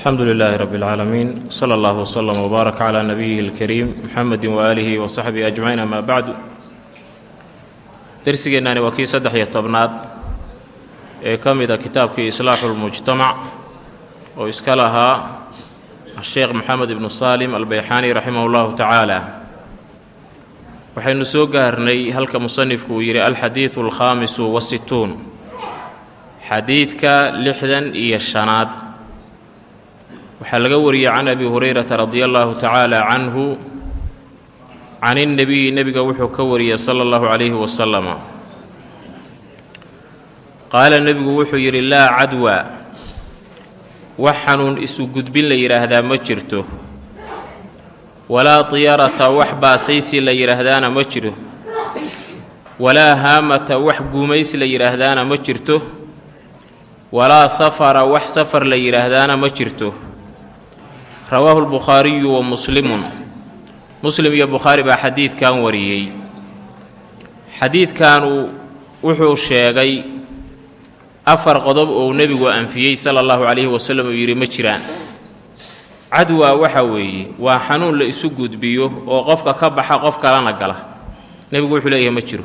alxamdu lilaahi rabi اlcaalamiin sala allah wslama wbaarak calaa nabiyihi اlkariim muxamedi waaalihi wa saxbihi ajmaciin amaa bacdu dersigeennaani waa kii saddex iyo tobnaad ee ka mida kitaabkii islaaxu lmujtamac oo iska lahaa asheekh moxamed ibnu saalim albeyxaani raximah اllahu tacaala waxaynu soo gaarnay halka musanifku uu yidhi alxadiidu alkhaamisu wasituun xadiidka lixdan iyo shanaad waxaa laga wariyey can abi hurayrata radia allahu tacaala canhu can innebiyi nebiga wuxuu ka wariyey sala allahu calayhi wasalama qaala nebigu wuxuu yidhi laa cadwa wax xanuun isu gudbin la yidhaahdaa ma jirto. Walaa tiyarata wax baasaysi la yidhaahdaana ma jiro. Walaa haamata wax guumays la yidhaahdaana ma jirto. Walaa safara wax safar la yidhaahdaana ma jirto rawaahu lbukhaariyu wa muslimun. Muslim iyo bukhaari baa xadiidkan wariyey. Xadiidkanu wuxuu sheegay afar qodob oo nebigu anfiyey sala allahu calayhi wasallam uu yidhi ma jiraan. Cadwa waxa weeye waa xanuun la isu gudbiyo oo qofka ka baxa qof kalena gala. Nebigu wuxuu leeyahay ma jiro.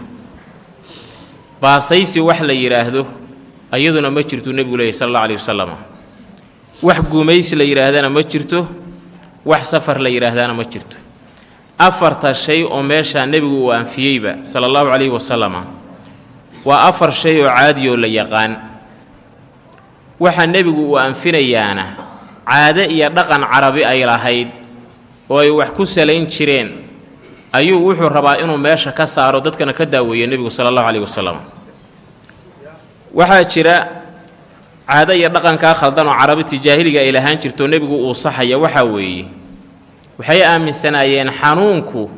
Baasaysi wax la yidhaahdo ayaduna ma jirtuu nebigu leeyahy sal alla alayhi wasalam wax guumaysi la yidhaahdana ma jirto wax safar la yidhaahdaana ma jirto. Afarta shay oo meeshaa nebigu uu anfiyeyba sala allahu calayhi wasalama waa afar shay oo caadiyoo la yaqaan. Waxa nebigu uu anfinayaana caade iyo dhaqan carabi ay lahayd oo ay wax ku salayn jireen ayuu wuxuu rabaa inuu meesha ka saaro dadkana ka daaweeyo nebigu sala allahu calayhi wasalam waxaa jira caado iyo dhaqankaa khaldan oo carabiti jaahiliga ay lahaan jirto nebigu uu saxaya waxaa weeye waxay aaminsanaayeen xanuunku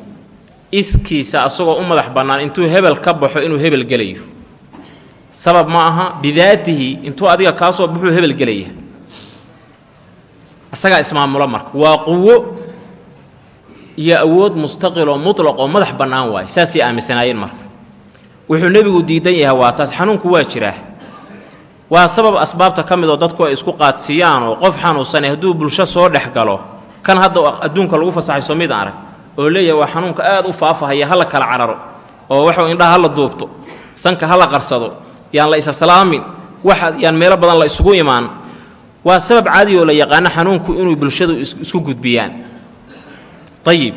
iskiisa asagoo u madax bannaan intuu hebel ka baxo inuu hebel gelayo. Sabab ma aha bidaatihi intuu adiga kaa soo baxuu hebel gelaya. Isagaa ismaamulo marka waa quwo iyo awood mustaqil oo mutlaq oo madax bannaan waaye saasay aaminsanaayeen marka. Wuxuu nebigu diidan yahay waa taas xanuunku waa jiraa waa sabab asbaabta ka mid oo dadku ay isku qaadsiiyaan oo qof xanuunsanay hadduu bulsho soo dhex galo. Kan hadda adduunka lagu fasaxay soo mid arag oo leeyahay waa xanuunka aad u faafahaya hala kala cararo oo waxa indhaha hala duubto sanka hala qarsado yaan la isa salaamin wax yaan meelo badan la isugu imaan. Waa sabab caadi oo la yaqaano xanuunku inuu bulshadu isku gudbiyaan. Ayib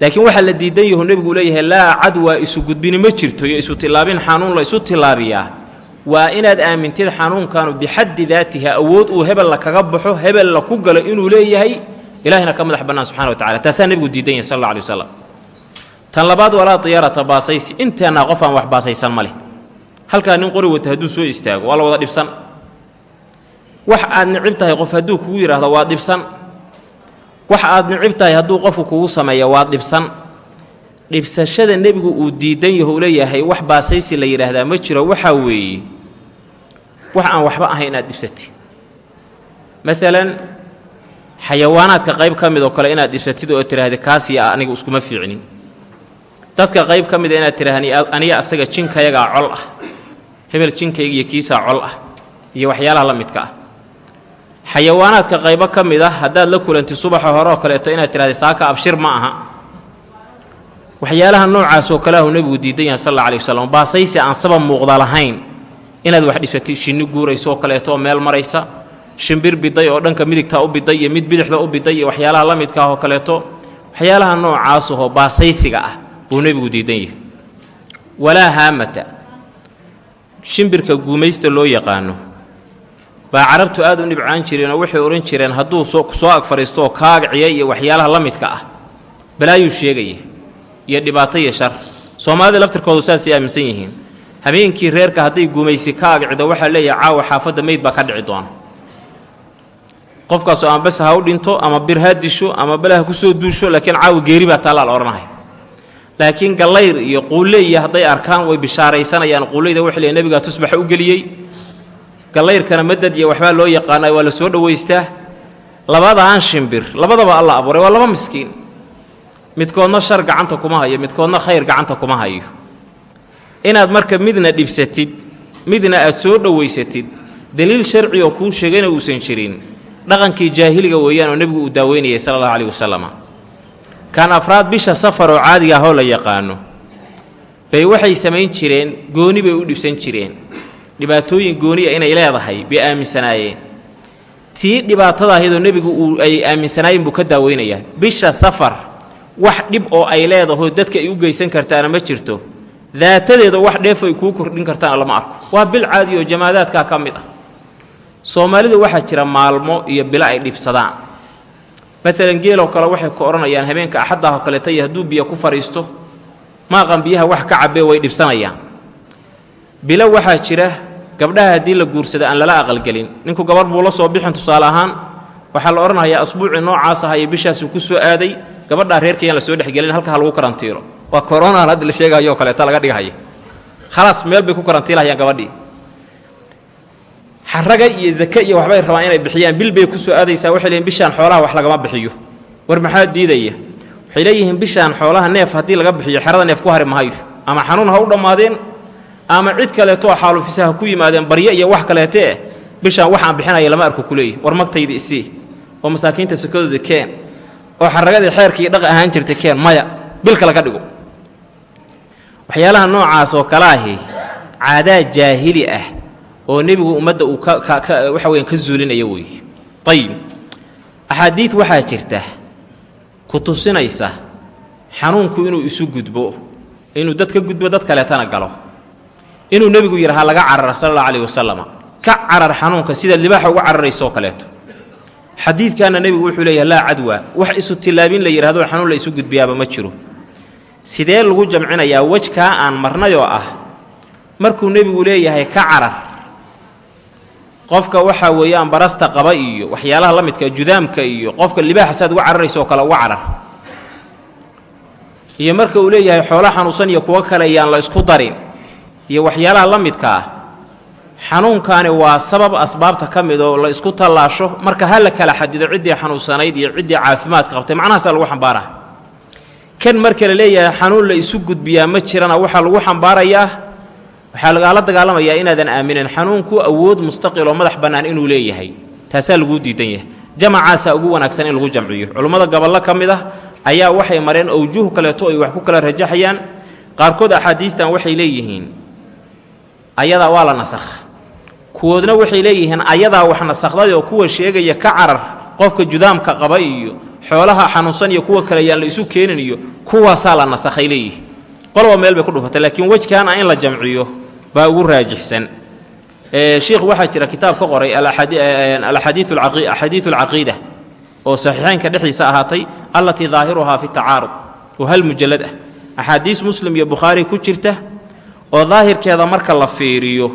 laakiin waxaa la diidan yahu nebigu leeyahay laa cadwa isu gudbini ma jirto iyo isu tillaabin xanuun la isu tillaabiyaa waa inaad aamintid xanuunkanu bixaddi daatiha awood uu hebella kaga baxo hebella ku galo inuu leeyahay ilahina ka madax bannaan subxana wa tacala taasaa nebigu diidan yahay sal alla alay waslam tan labaad walaa diyaarata baasaysi. Inteennaa qof aan wax baasaysan ma leh. Halkaa nin qori wata hadduu soo istaago waa la wada dhibsan. Wax aad nicib tahay qof hadduu kugu yidhaahdo waa dhibsan. Wax aad nicib tahay hadduu qofku kugu sameeya waa dhibsan dhibsashada nebigu uu diidan yaho u leeyahay wax baasaysi la yidhaahdaa ma jiro waxaa weeye wax aan waxba ahayn inaad dhibsatid. Maalan xayawaanaadka qayb ka mid oo kale inaad dhibsatid oo tidhaahda kaasiya aniga iskuma fiicnin. Dadka qayb ka mida inaad tidhahda aniga asaga jinkayagaa col ah hebel jinkayga iyo kiisaa col ah iyo waxyaalaha la midka ah. Xayawaanaadka qaybo ka mid ah haddaad la kulantid subaxa hore oo kaleeto inaad tidhahda saaka abshir ma aha waxyaalaha noocaas oo kale ahu nebigu diidan yahay sal alla wasalam baasaysi aan sabab muuqda lahayn. Inaad wax dhibsatid shinni guurayso oo kaleeto meel maraysa shimbir biday oo dhanka midigtaa u biday iyo mid bidixda u biday iyo waxyaalaha la midka ah oo kaleeto waxyaalaha noocaasahoo baasaysiga ah buu nebigu diidan yahay. Walaa haamata. Shimbirka guumaysta loo yaqaano. Baa carabtu aad u dhibcaan jireenoo waxay odhan jireen hadduu soo ag fadhiisto oo kaagciya iyo waxyaalaha la midka ah. Balaayuu sheegaya iyo dhibaato iyo shar. Soomaalida laftirkoodu saasay aaminsan yihiin. Habeenkii reerka hadday gumaysi ka agcido waxaa leeyahay caawa xaafadda meyd baa ka dhici doona. Qofkaasoo ama ha u dhinto ama bir disho ama bale ha ku soo duusho laakiin caawa geeri baa taalla la odhanaya laakiin gallayr iyo quulle iyo hadday arkaan way bishaaraysanayaan. Quulleyda waxay leeyahy nebigaa tusbaxa u geliyey. Gallayrkana madad iyo waxbaa loo yaqaanaa waa la soo dhowaystaa labadaan shimbir labadaba alla abuuray waa laba miskiin midkoodna shar gacanta kuma hayo midkoodna khayr gacanta kuma hayo. Inaad marka midna dhibsatid midna aad soo dhowaysatid deliil sharci oo kuu sheegayna uusan jirin dhaqankii jaahiliga weeyaan oo nebigu uu daaweynayay sala allahu caleyhi wasalam kan afraad bisha safar oo caadiga ahoo la yaqaano bay waxay samayn jireen gooni bay u dhibsan jireen. Dhibaatooyin gooniya inay leedahay bay aaminsanaayeen. Tii dhibaatada ahaydoo nebigu uu ay aaminsanaayeen buu ka daaweynayaa bisha safar wax dhib oo ay leedahoo dadka ay u geysan kartaana ma jirto. Daatadeeda wax dheef ay kuu kordhin kartaana lama arko. Waa bil caadi oo jamaadaadkaa ka mid ah. Soomaalida waxaa jira maalmo iyo bilo ay dhibsadaan. Maalan geeloo kale waxay ku odhanayaan habeenka axaddaah oo kaleeta iyo hadduu biyo ku fadhiisto maaqan biyaha wax ka cabbee way dhibsanayaan. Bilo waxaa jira gabdhaha haddii la guursada aan lala aqalgelin ninku gabarh buu la soo bixin tusaale ahaan waxaa la odhanayaa asbuucii noocaas aha iyo bishaasuu ku soo aaday gabadhaa reerkayaan la soo dhexgelin halka ha lagu karantiiro waa koronaan hadda la sheegayo oo kaleeta laga dhigahaya khalaas meel bay ku karantiilahayaan gabadhii. Xaraga iyo zake iyo waxbay rabaan inay bixiyaan bil bay ku soo aadaysaa waxay leeyihiin bishaan xoolaha wax lagama bixiyo. War maxaa diidaya? Waxay leeyihiin bishaan xoolaha neef haddii laga bixiyo xerada neef ku hari mahayo ama xanuun ha u dhammaadeen ama cid kaleetoo xaalufisa ha ku yimaadeen baryo iyo wax kaleetee bishaan waxaan bixinaya lama arko kuleeyi war magtayda isii oo masaakiinta sakadooda keen oo xaragadii xeerkii dhaq ahaan jirtay keen maya bil kale ka dhigo. Waxyaalaha noocaas oo kale ahi caadaa jaahili ah oo nebigu ummadda uu waxa weyan ka zuulinaya weeye ayib axaadiid waxaa jirta ku tusinaysa xanuunku inuu isu gudbo inuu dad ka gudbo dad kaleetana galo. Inuu nebigu yidhahaa laga carara sala allahu alayh wasalam ka carar xanuunka sidaad libaaxa uga cararaysooo kaleeto xadiidkaana nebigu wuxuu leeyahay laa cadwa. Wax isu tillaabin la yidhahdo xanuun la isu gudbiyaaba ma jiro. Sidee lagu jamcinayaa wejkaa aan marnayoo ah? Markuu nebigu leeyahay ka carar qofka waxaa weeyaan barasta qaba iyo waxyaalaha la midka judaamka iyo qofka libaaxa saad uga cararayso oo kale uga carar. Iyo marka uu leeyahay xoolo xanuunsan iyo kuwo kale yaan la isku darin. Iyo waxyaalaha la midka ah xanuunkaani waa sabab asbaabta ka mid oo la isku tallaasho. Marka ha la kala xadido ciddii xanuunsanayd iyo ciddii caafimaadka qabtay macnahaasaa lagu xambaaraha kan marka la leeyahay xanuun la isu gudbiyaa ma jirana waxaa lagu xambaarayaa waxaa lagaala dagaalamayaa inaadan aaminin. Xanuunku awood mustaqiloo madax bannaan inuu leeyahay. Taasaa laguu diidan yahay. Jamacaasaa ugu wanaagsan in lagu jamciyo. Culummada gobollo ka mid ah ayaa waxay mareen owjuh kaleeto ay wax ku kala rajaxayaan. Qaarkood axaadiistan waxay leeyihiin ayadaa waa la nasakha kuwoodna waxay leeyihiin ayadaa wax nasakhday oo kuwa sheegaya ka carar qofka judaamka qaba iyo xoolaha xanuunsan iyo kuwa kale yaan la isu keenin kuwaasaa la nasakhay leeyihiin. Qoloba meel bay ku dhufatay laakiin wejkaana in la jamciyo baa ugu raajixsan. Shiikh waxaa jira kitaab ka qoray axaadiiu alcaqiida oo saxiixaynka dhexdiisa ahaatay allatii daahiruhaa fi tacaarud. Oo hal mujalad ah. Axaadiis muslim iyo bukhaari ku jirta oo daahirkeeda marka la fiiriyo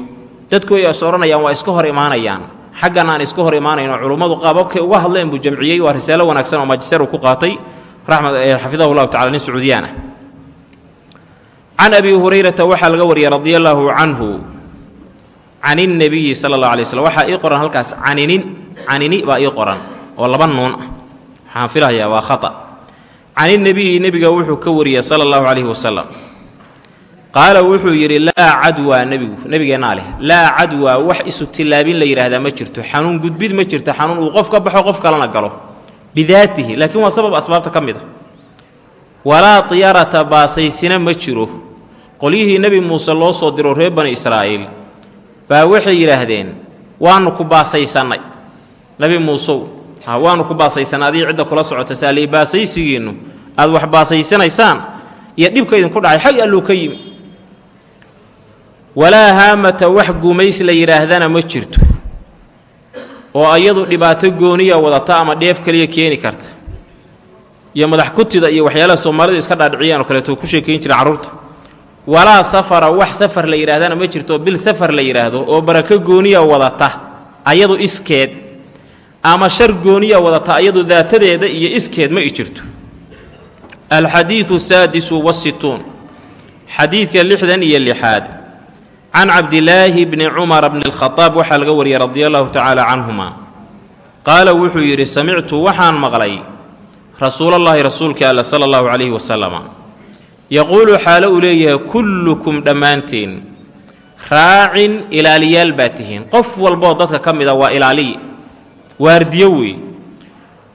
dadku ay is odhanayaan waa iska hor imaanayaan. Xaggan aan iska hor imaanayno culummadu qaababkay uga hadleen buu jamciyey waa risaalo wanaagsan oo maajister uu ku qaatay. Xafidahu llahu tacala nin sacuudiyaan can abi hurayrata waxaa laga wariyey radia allaahu canhu can innebiyi sala allah alay slm waxaa ii qoran halkaas caninin canini baa ii qoran oo laba nuun ah. Waxaan filahayaa waa khata. Can innebiyi nebiga wuxuu ka wariyey sala allahu calayhi wasalam qaala wuxuu yidhi laa cadwaa nebigu nebigeennaa leh. Laa cadwaa wax isu tillaabin la yidhaahdaa ma jirto. Xanuun gudbid ma jirto. Xanuun uu qof ka baxo qof kalena galo. Bidaatihi laakiin waa sabab asbaabta ka mid a walaa tiyarata baasaysina ma jiro. Qolyihii nebi muuse loo soo diro reer bani israa'iil baa waxay yidhaahdeen waannu ku baasaysannay. Nebi muusow ha waannu ku baasaysannay? Adii cidda kula socota saalii baasaysigiinnu. Aad wax baasaysanaysaan? Iyo dhibka idinku dhacay xag alluu ka yimi walaa haamata wax gumays la yidhaahdana ma jirto. oo ayadu dhibaato gooniya wadata ama dheef kaliya keeni karta. iyo madax kutida iyo waxyaalaha soomaalidu iska dhaadhiciyaan oo kaleeto ku sheekayn jira carruurta. walaa safara wax safar la yidhahdana ma jirto bil safar la yidhaahdo oo barako gooniya wadata ayadu iskeed ama shar gooniya wadata ayadu daatadeeda iyo iskeed ma i jirto. alxadiidu saadisu wasituun xadiidka lixdan iyo lixaad can cabdilaahi bni cumara bni alkhadaab waxaa laga wariyey radia allahu tacaala canhuma qaala wuxuu yidhi samictu waxaan maqlay rasuulallaahi rasuulka alla sala allahu calayhi wasalama yaquulu xaalo uu leeyahay kullukum dhammaanteen raacin ilaaliyaal baa tihiin qof walboo dadka ka mida waa ilaaliye waardiyo weeye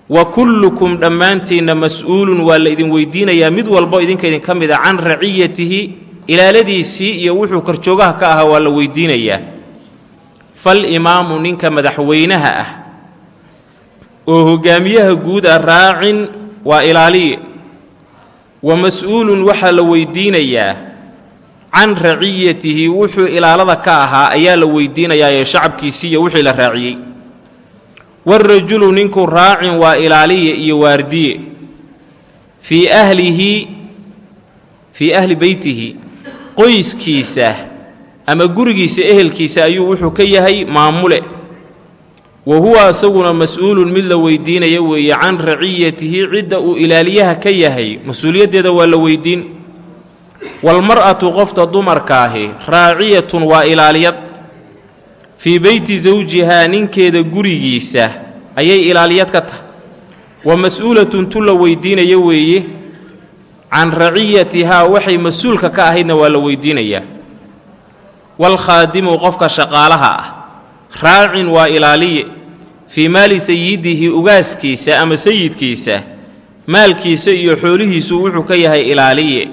wa kullukum dhammaantiinna mas'uulun waa la idin weydiinayaa mid walbo idinka idinka mid can raciyatihi ilaaladiisii iyo wuxuu korjoogaha ka ahaa waa la weydiinayaa. Fal imaamu ninka madaxweynaha ah oo hogaamiyaha guud ah raacin waa ilaaliye wa mas'uulun waxaa la weydiinayaa can raciyatihi wuxuu ilaalada ka ahaa ayaa la weydiinayaa ee shacabkiisii iyo wixii la raaciyey. Warajulu ninku raacin waa ilaaliye iyo waardiye. Fii ahlihi fii ahli beytihi qoyskiisa ama gurigiisa ehelkiisa ayuu wuxuu ka yahay maamule. Wa huwa asaguna mas'uulun mid la weydiinaya weeye can raciyatihi cidda uu ilaaliyaha ka yahay. Mas'uuliyaddeeda waa la weydiin. Walmar'atu qofta dumarkaahi raaciyatun waa ilaaliyad. Fii beyti sawjihaa ninkeeda gurigiisa ayay ilaaliyad ka tahay. Wa mas'uulatun tu la weydiinaya weeye can raciyatihaa waxay mas'uulka ka ahaydna waa la weydiinayaa waalkhaadimu qofka shaqaalaha ah raacin waa ilaaliye. Fii maali sayidihi ugaaskiisa ama sayidkiisa maalkiisa iyo xoolihiisu wuxuu ka yahay ilaaliye.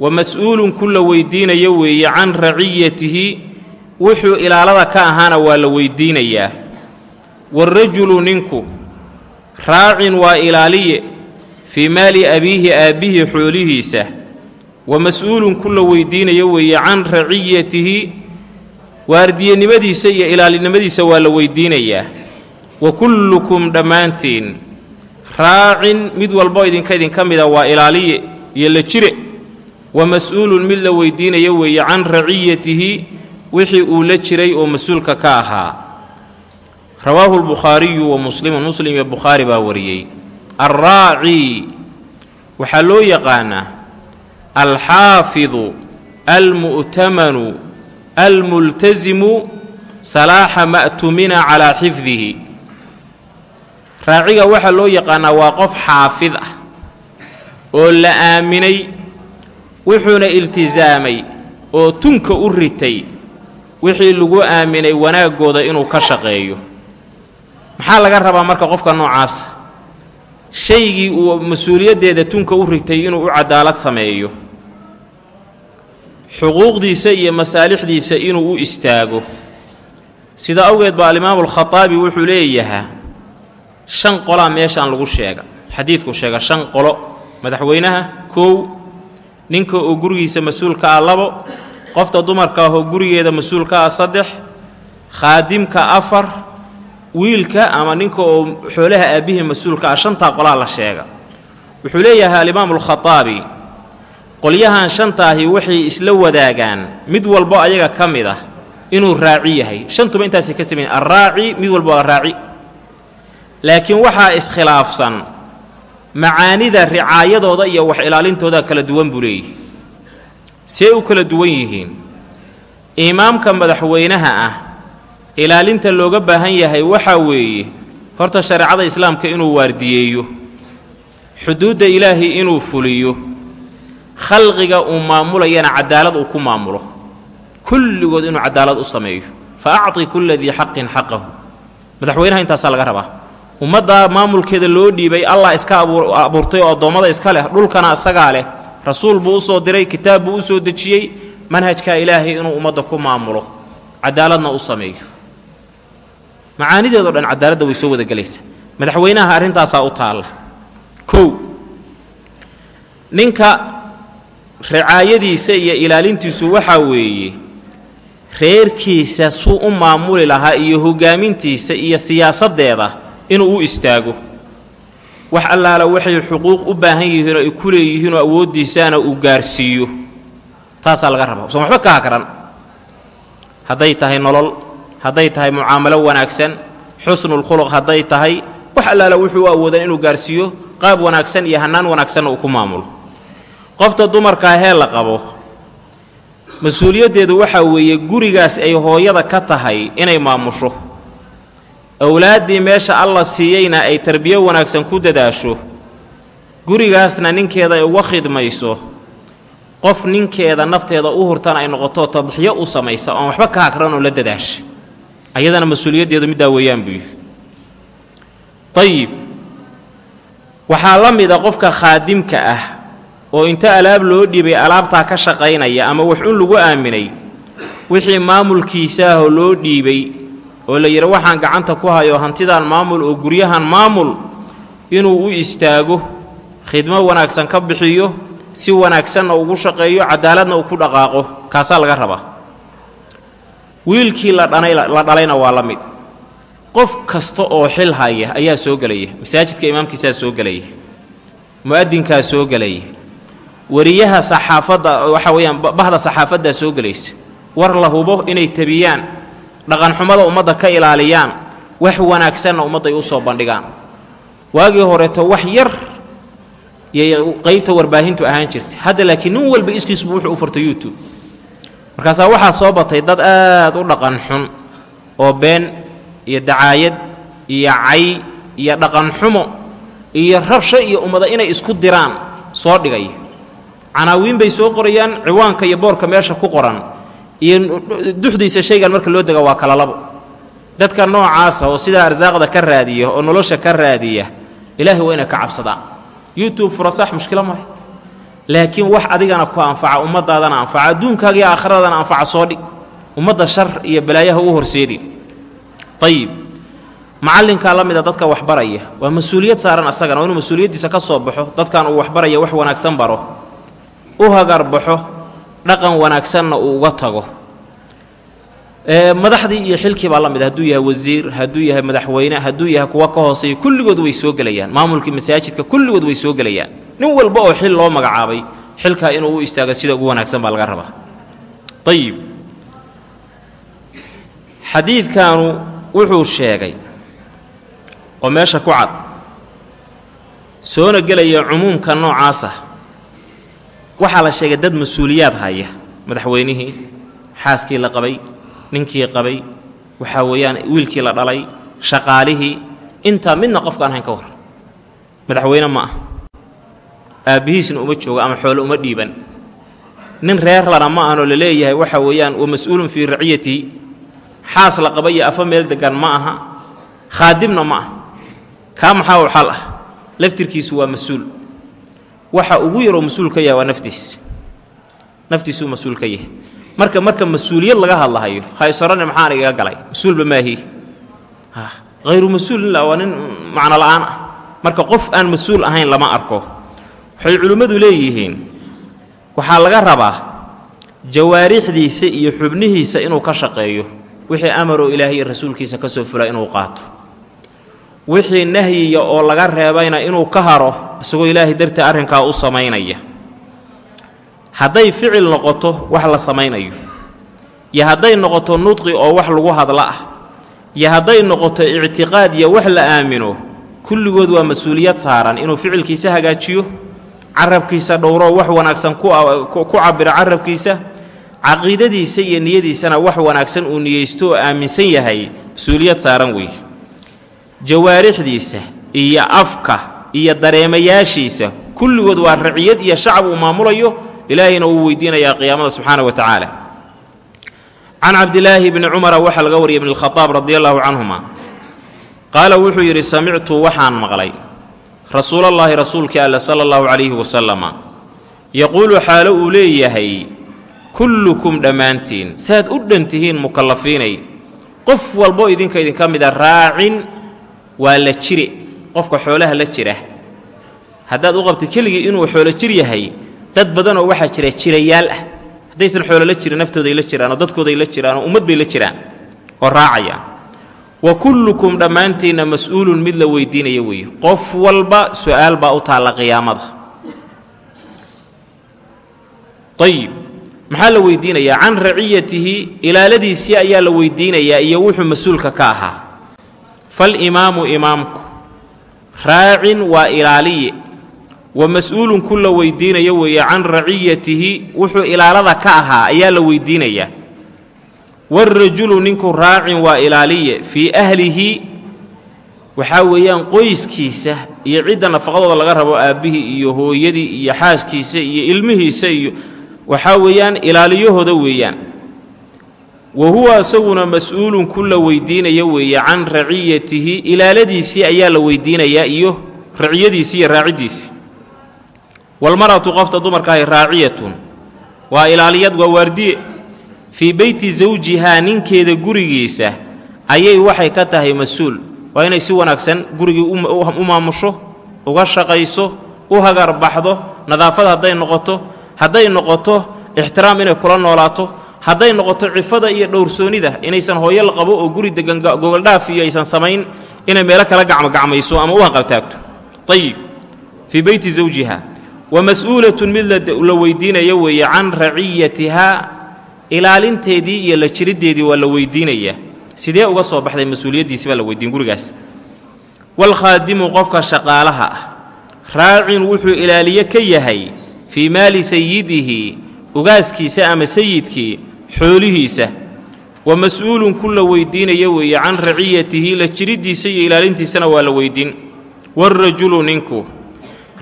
Wa mas'uulun ku la weydiinaya weeye can raciyatihi wuxuu ilaalada ka ahaana waa la weydiinayaa. Waarajulu ninku raacin waa ilaaliye fii maali abiihi aabbihii xoolihiisa. Wa mas'uulun ku la weydiinaya weeye can raciyatihi waardiyenimadiisa iyo ilaalinimadiisa waa la weydiinayaa wa kullukum dhammaantiin raacin mid walbo idinka idinka mida waa ilaaliye iyo la jire. Wa mas'uulun mid la weydiinaya weeye can raciyatihi wixii uu la jiray oo mas'uulka ka ahaa. Rawaahu lbukhaariyu wa muslimun muslim iyo bukhaari baa wariyey alraaci waxaa loo yaqaanaa alxaafidu almu'tamanu almultasimu salaaxa ma'tumina calaa xifdihi raaciga waxaa loo yaqaanaa waa qof xaafid ah oo la aaminay wuxuuna iltisaamay oo tunka u ritay wixii lagu aaminay wanaaggooda inuu ka shaqeeyo. maxaa laga rabaa marka qofka noocaasa shaygii uu mas'uuliyaddeeda tunka u ritay inuu u cadaalad sameeyo. Xuquuqdiisa iyo masaalixdiisa inuu u istaago. Sida awgeed baa alimaamu alkhataabi wuxuu leeyahaa shan qolaa meeshaan lagu sheega. Xadiidku sheega shan qolo. Madaxweynaha kow. Ninka oo gurigiisa mas'uulka ah labo. Qofta dumarka ahoo gurigeeda mas'uulka ah saddex. Khaadimka afar wiilka ama ninka oo xoolaha aabbihii mas'uulka ah shantaa qolaa la sheega. Wuxuu leeyahay alimaamu alkhataabi qolyahan shantaahi waxay isla wadaagaan mid walbo ayaga ka mid ah inuu raaci yahay. Shantuba intaasay ka samayn alraaci mid walba waa raaci laakiin waxaa iskhilaafsan macaanida ricaayadooda iyo wax ilaalintooda kala duwan buu leeyihi see u kala duwan yihiin. Imaamka madaxweynaha ah ilaalinta looga baahan yahay waxaa weeye horta shareecada islaamka inuu waardiyeeyo xuduudda ilaahay inuu fuliyo khalqiga uu maamulayana cadaalad uu ku maamulo kulligood inuu cadaalad u sameeyo. Fa acti kulla dii xaqin xaqahu. Madaxweynaha intaasaa laga rabaa. Ummaddaa maamulkeeda loo dhiibay allah iska abuurtay oo addoommada iska leh dhulkana isagaa leh. Rasuul buu u soo diray kitaab buu u soo dejiyey manhajkaa ilaahay inuu ummadda ku maamulo cadaaladna u sameeyo macaanideedoo dhan cadaaladda way soo wadagelaysaa madaxweynaha arrintaasaa u taalla kow ninka ricaayadiisa iyo ilaalintiisu waxaa weeye reerkiisa suu u maamuli lahaa iyo hoggaamintiisa iyo siyaasaddeeda inuu u istaago. Wax allaala waxay xuquuq u baahan yihiin oo ay ku leeyihiinoo awooddiisaana uu gaarsiiyo. Taasaa laga rabaa. Usan waxba ka hakran hadday tahay nolol hadday tahay mucaamalo wanaagsan xusnulkhuluq hadday tahay wax allaala wuxuu u awoodan inuu gaarsiiyo qaab wanaagsan iyo hannaan wanaagsanna uu ku maamulo. Qofta dumarkaa hee la qabo mas'uuliyaddeedu waxaa weeye gurigaas ay hooyada ka tahay inay maamusho. Owlaaddii meesha alla siiyeyna ay tarbiyo wanaagsan ku dadaasho gurigaasna ninkeeda ay uga khidmayso qof ninkeeda nafteeda u hurtan ay noqoto tadxiyo u samaysa oon waxba ka hakran oo la dadaasha ayadana mas'uuliyaddeedu middaa weeyaan buu yidhi. Ayib waxaa la mida qofka khaadimka ah oo inta alaab loo dhiibay alaabtaa ka shaqaynaya ama wax un lagu aaminay wixii maamulkiisa ahoo loo dhiibay oo la yidhi waxaan gacanta ku hayo hantidaan maamul oo guryahan maamul inuu u istaago khidmo wanaagsan ka bixiyo si wanaagsanna ugu shaqeeyo cadaaladna uu ku dhaqaaqo. Kaasaa laga rabaa wiilkii la dhalayna waa la mid. Qof kasta oo xil haya ayaa soo gelaya. Masaajidka imaamkiisaa soo gelaya. Mu'adinkaa soo gelaya. Wariyaha saxaafadda waxa weeyaan bahda saxaafaddaa soo gelaysa. War la hubo inay tabiyaan. Dhaqanxumada ummadda ka ilaaliyaan. Wax wanaagsanna ummadday u soo bandhigaan. Waagii horeeto wax yar yay qaybta warbaahintu ahaan jirtay. Hadda laakiin nin walba iskiisbu wuxuu u furtay youtube markaasaa waxaa soo batay dad aad u dhaqan xun oo been iyo dacaayad iyo cay iyo dhaqan xumo iyo rabsho iyo ummada inay isku diraan soo dhigaya canaawiin bay soo qorayaan ciwaanka iyo boorka meesha ku qoran iyo duxdiisa shaygan marka loo dega waa kala labo. Dadka noocaasa oo sidaa arsaaqda ka raadiya oo nolosha ka raadiya ilaahay waa inay ka cabsadaan. Youtube furasax mushkilo male laakiin wax adigana ku anfaca ummaddaadana anfaca adduunkaaga iyo aakhiradaadana anfaca soo dhig. Ummadda shar iyo balaayaha u horseedi. Ayib macallinkaa la mida dadka waxbaraya waa mas'uuliyad saaran asagana waa inuu mas'uuliyaddiisa ka soo baxo dadkan uu waxbaraya wax wanaagsan baro. U hagarbaxo dhaqan wanaagsanna uu uga tago. Madaxdii iyo xilkii baa la mid hadduu yahay wasiir hadduu yahay madaxweyne hadduu yahay kuwa ka hooseeya kulligood way soo gelayaan. Maamulkii masaajidka kulligood way soo gelayaan nin walba oo xil loo magacaabay xilkaa inuu u istaago sida ugu wanaagsan baa laga rabaa. Ayib xadiidkaanu wuxuu sheegay oo meesha ku cad soona gelaya cumuumka noocaasa waxaa la sheegay dad mas'uuliyaad haya madaxweynihii xaaskii la qabay ninkii qabay waxaa weeyaan wiilkii la dhalay shaqaalihii intaa midna qofkaan hayn ka war. Madaxweyne ma ah aabbihiisna uma joogo ama xoole uma dhiiban. Nin reer lana ma ahanoo la leeyahay waxa weeyaan wa mas'uulun fii raciyatihi xaas la qaba iyo afa meel degan ma aha khaadimna ma ah kaa maxaa u xal ah? Laftirkiisu waa mas'uul. Waxa ugu yaroo mas'uul ka yahay waa naftiis naftiisuu mas'uul ka yahay. Marka marka mas'uuliyad laga hadlahayo haysorane maxaan igaga galay? Mas'uulba maahi. Hayru mas'uul waa nin macno la'aan ah. Marka qof aan mas'uul ahayn lama arko waxay culimmadu leeyihiin waxaa laga rabaa jawaarixdiisa iyo xubnihiisa inuu ka shaqeeyo wixii amaroo ilaahay iyo rasuulkiisa ka soo fula inuu qaato. Wixii nahyiya oo laga reebayna inuu ka haro isagoo ilaahay dartii arrinkaa u samaynaya. Hadday ficil noqoto wax la samaynayo. Iyo hadday noqoto nudqi oo wax lagu hadla ah. Iyo hadday noqoto ictiqaad iyo wax la aamino kulligood waa mas'uuliyad saaran inuu ficilkiisa hagaajiyo carabkiisa dhowroo wax wanaagsan ku cabiro carabkiisa. Caqiidadiisa iyo niyadiisana wax wanaagsan uu niyeysto oo aaminsan yahay. Mas'uuliyad saaran weeye jawaarixdiisa iyo afka iyo dareemayaashiisa kulligood waa raciyad iyo shacab uu maamulayo. Ilaahayna uu weydiinayaa qiyaamada subxaana wa tacaala. Can cabdilaahi bni cumara waxaa laga wariyay bn اlkhadaab radi allahu canhuma. Qaala wuxuu yidhi samictu waxaan maqlay rasuulallaahi rasuulkii alle sala allahu calayhi wasalama yaquulu xaalo uu leeyahay kullukum dhammaantiin saaad u dhan tihiin mukallafiinay. Qof walbo idinka idinka mida raacin waa la jire qofka xoolaha la jira. Haddaad u qabtid keligii inuu xoolo jir yahay dad badanoo waxaa jira jirayaal ah. Haddaysan xoolo la jirin naftooday la jiraan oo dadkooday la jiraan oo ummad bay la jiraan oo raacayaan wa kullukum dhammaantiinna mas'uulun mid la weydiinaya weeye. Qof walba su'aal baa u taalla qiyaamada. Ayib maxaa la weydiinayaa? Can raciyatihi ilaaladiisii ayaa la weydiinayaa iyo wuxuu mas'uulka ka ahaa. Falimaamu imaamku raacin waa ilaaliye. Wa mas'uulun ku la weydiinaya weeye can raciyatihi wuxuu ilaalada ka ahaa ayaa la weydiinayaa waarajulu ninku raacin waa ilaaliye fii ahlihi waxaa weeyaan qoyskiisa iyo cidda nafaqadooda laga rabo aabbihii iyo hooyadii iyo xaaskiisa iyo ilmihiisa iyo waxaa weeyaan ilaaliyahooda weeyaan wa huwa isaguna mas'uulun ku la weydiinaya weeye can raciyatihi ilaaladiisii ayaa la weydiinayaa iyo raciyadiisii iyo raaciddiisii walmar'atu qofta dumarkaahi raaciyatun waa ilaaliyad waa waardiye fii beyti zawjihaa ninkeeda gurigiisa ayay waxay ka tahay mas'uul. Waa inay si wanaagsan gurigii u maamusho uga shaqayso u hagarbaxdo nadaafad hadday noqoto hadday noqoto ixtiraam inay kula noolaato hadday noqoto cifada iyo dhowrsoonnida inaysan hooyo la qabo oo guri degan gogoldhaaf iyo aysan samayn inay meelo kala gacmogacmayso ama u hanqaltaagto ayib fii beyti zawjiha. Wa mas'uulatun mid la weydiinaya weeye can raciyatihaa ilaalinteedii iyo la jiriddeedii waa la weydiinayaa sidee uga soo baxday mas'uuliyaddiisi baa la weydiin gurigaas. Walkhaadimu qofka shaqaalaha ah. Raacin wuxuu ilaaliye ka yahay fii maali sayidihi ugaaskiisa ama sayidkii xoolihiisa. Wa mas'uulun ku la weydiinaya weeye can raciyatihi la jiriddiisa iyo ilaalintiisana waa la weydiin. Waarajulu ninku.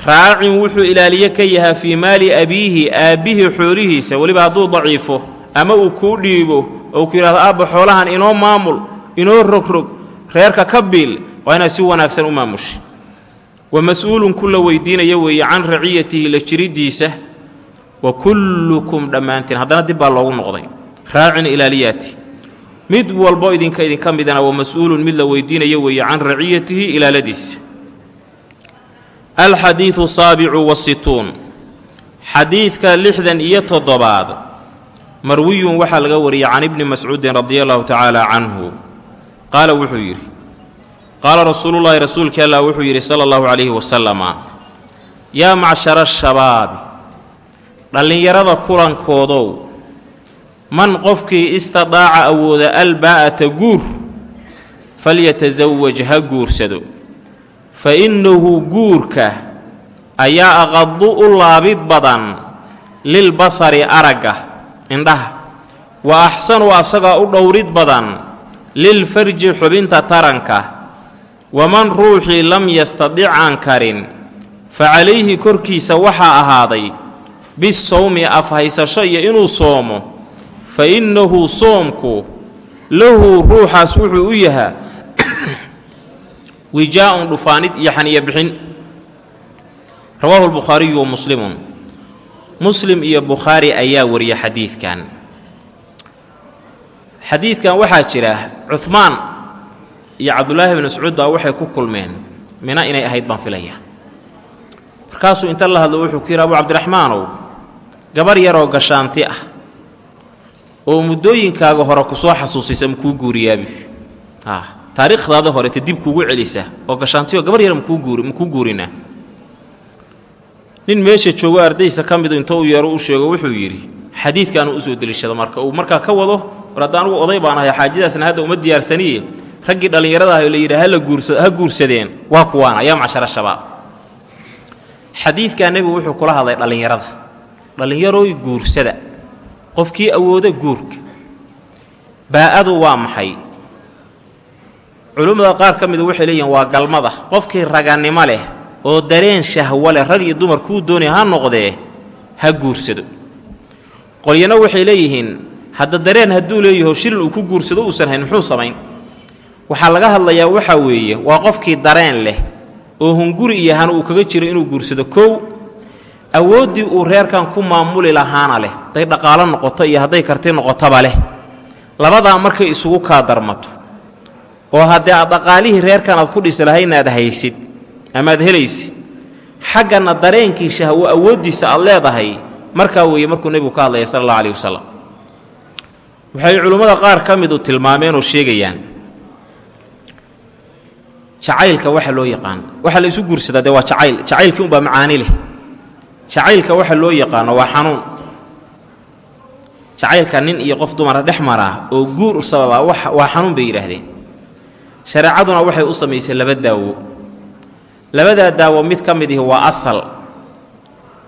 Raacin wuxuu ilaaliye ka yahaa fii maali abiihi aabbihii xoolihiisa weliba hadduu daciifo ama uu kuu dhiibo oo ku yidhahdo aabba xoolahan inoo maamul inoo rogrog reerka ka biil waa inaad si wanaagsan u maamusha wa mas'uulun ku la weydiinaya weeye can raciyatihi la jiriddiisa wa kullukum dhammaantiin. Haddana dib baa loogu noqday raacin ilaaliyaati. Mid walbo idinka idinka midana wa mas'uulun mid la weydiinaya weeye can raciyatihi ilaaladiisa. Alxadiidu saabicu wasituun xadiidka lixdan iyo toddobaad marwiyun waxaa laga wariyey can ibni mascuudin radia allahu tacaala canhu. Qaala wuxuu yidhi qaala rasuulullaahi rasuulkii allah wuxuu yidhi sala allahu calayhi wasalama yaa macshara ashabaabi dhallinyarada kulankoodow man qofkii istidaaca awooda albaa'ata guur falyatasawaj ha guursado. Fa innahu guurka ayaa aqadu u laabid badan lilbasari aragga indhaha. Wa axsanu asagaa u dhowrid badan lilfarji xubinta taranka. Waman ruuxii lam yastadic aan karin. Fa calayhi korkiisa waxaa ahaaday bisawmi afhaysasho iyo inuu soomo fa innahu soomku lahu ruuxaas wuxuu u yahaa wijaa'un dhufaanid iyo xaniya bixin. Rawaahu lbukhaariyu wa muslimun muslim iyo bukhaari ayaa wariya xadiidkan. Xadiidkan waxaa jira cuhmaan iyo cabdulaahi bn mascuud baa waxay ku kulmeen mina inay ahayd baan filaya. Markaasuu inta la hadlo wuxuu ku yidhi abu cabdiraxmaanow gabar yaroo gashaanti ah oo muddooyinkaaga hore ku soo xasuusisa makuu guuriyaabi. Taariikhdaada horete dib kuugu celisa oo gashaantiyo gabar yar makuu guurinaa nin meesha joogo ardaysa ka midu inta uu yeero u sheego wuxuu yidhi xadiidkaanu u soo deliishado marka. Uu markaa ka wado war hadda anugu oday baan ahay xaajadaasna hadda uma diyaarsaniye. Raggii dhallinyarada ah oo la yidhi ha guursadeen. Waa kuwaana yaa macshara shabaab xadiidkaa nebigu wuxuu kula hadlay dhallinyarada. Dhallinyarooy guursada qofkii awooda guurka baa'adu waa maxay? Culummada qaar ka mida waxay leeyihiin waa galmada. Qofkii raganimo leh oo dareen shahwo leh rag iyo dumar kuu doonaya ha noqdee ha guursado. Qolyana waxay leeyihiin hadda dareen hadduu leeyaho shilin uu ku guursado uusan hayn muxuu samayn? Waxaa laga hadlayaa waxaa weeye waa qofkii dareen leh oo hunguri iyo han uu kaga jiro inuu guursado. Kow awooddii uu reerkan ku maamuli lahaana leh hadday dhaqaalo noqoto iyo hadday karti noqotoba leh. Labadaa markay isugu kaa darmato oo haddii aad dhaqaalihii reerkan aad ku dhisi lahaydna aad haysid amaad helaysid xaggana dareenkii shahwo awooddiisa aad leedahay markaa weeye markuu nebigu ka hadlaya sala allah alayh wasalam waxay culimmada qaar ka midu tilmaameen oo sheegayaan jacaylka waxa loo yaqaan waxa la isu guursadaa dee waa jacayl jacaylkii unbaa macaani leh. Jacaylka waxa loo yaqaano waa xanuun. Jacaylka nin iyo qof dumara dhex maraa oo guur u sababaa waa xanuun bay yidhaahdeen. Shareecaduna waxay u samaysay laba daawo labadaa daawo mid ka mid ihi waa asal.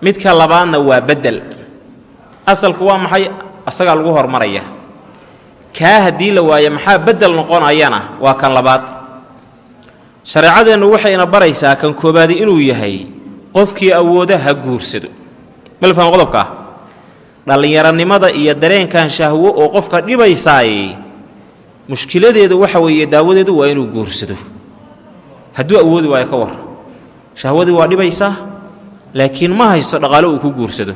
Midka labaadna waa beddel asalku waa maxay? Asagaa lagu hormaraya. Kaa haddii la waayo maxaa beddel noqonayana waa kan labaad. Shareecadeennu waxayna baraysaa kan koobaadi inuu yahay qofkii awooda ha guursado. Malfaham qodobkaa dhallinyaranimada iyo dareenkan shahwo oo qofka dhibaysaay mushkiladeedu waxa weeye daawadeedu waa inuu guursado. Hadduu awoodi waayo ka war shahwadii waa dhibaysaa laakiin ma haysto dhaqaalo uu ku guursado.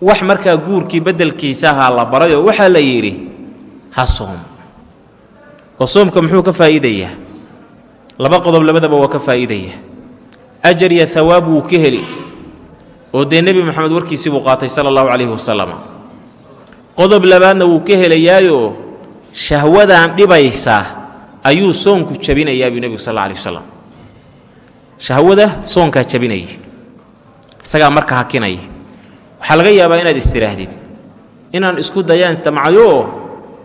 Wax markaa guurkii beddelkiisahaa la barayoo waxaa la yidhi ha soom. Oo soomka muxuu ka faa'iidayaa? Laba qodob labadaba waa ka faa'iidaya ajar iyo hawaab wuu ka heli oo dee nebi moxamed warkiisii buu qaatay sala allahu calayhi wasalam qodob labaadna wuu ka helayaayoo shahwadan dhibaysa ayuu soonku jabinayaa buu nebigu sal alla alih wasalam shahwada soonkaa jabinaya isagaa marka hakinaya waxaa laga yaabaa inaad istidhaahdid inaan isku dayaan damcayoo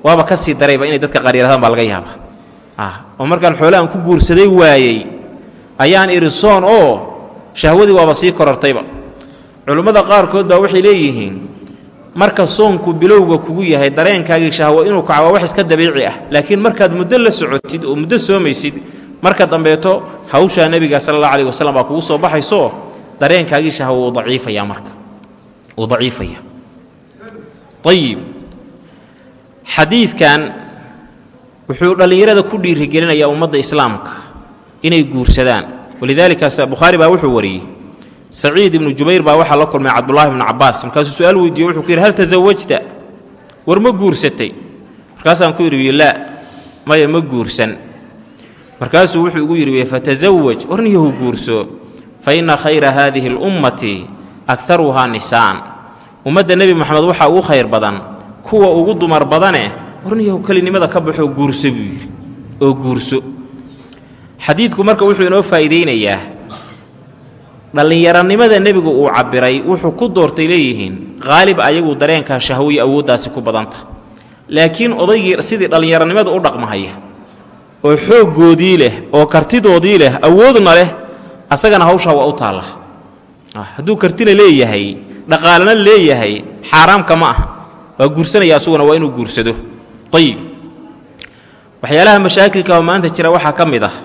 waaba ka sii darayba inay dadka qariirahdaan baa laga yaabaa. Oo markaan xoolahan ku guursaday waayey ayaan idhi soon oo shahwadii waaba sii korortayba. Culummada qaarkood baa waxay leeyihiin marka soonku bilowga kugu yahay dareenkaagii shahwo inuu kaco waa wax iska dabiici ah. Laakiin markaad muddo la socotid oo muddo soomaysid marka dambeeto hawshaa nebiga sala allah alih wasalam baa kugu soo baxayso dareenkaagii shahwo wuu daciifayaa marka. Wuu daciifaya. Ayib xadiidkan wuxuu dhallinyarada ku dhiirigelinayaa ummadda islaamka inay guursadaan. Walidaalika bukhaari baa wuxuu wariyey. Saciid ibnu jubayr baa waxaa la kulmay cabdulaahi ibnu cabbaas. Markaasuu su'aal weydiiye wuxuu ku yidhi hal tasawajta war ma guursatay. Markaasaan ku yidhi laa maya ma guursan markaasuu wuxuu igu yidhi fatasawaj warniyahu guurso. Fa inna khayra haadihi alummati akharuhaa nisaan. Ummadda nebi moxamed waxaa ugu khayr badan kuwa ugu dumar badane warniyahu kelinimada ka baxoo guurso buu yidhi oo guurso. Xadiidku marka wuxuu inoo faa'iidaynayaa. Dhallinyaranimada nebigu uu cabbiray wuxuu ku doortay leeyihiin qaalib ayagu dareenkaa shahwiya awooddaasi ku badanta laakiin odaygii sidii dhallinyaranimada u dhaqmahaya oo xooggoodii leh oo kartidoodii leh awoodna leh asagana hawshaa waa u taalla. Hadduu kartina leeyahay dhaqaalana leeyahay xaaraamka ma aha. Waa guursanaya asuguna waa inuu guursado. Ayib waxyaalaha mashaakilka oo maanta jira waxaa ka mid ah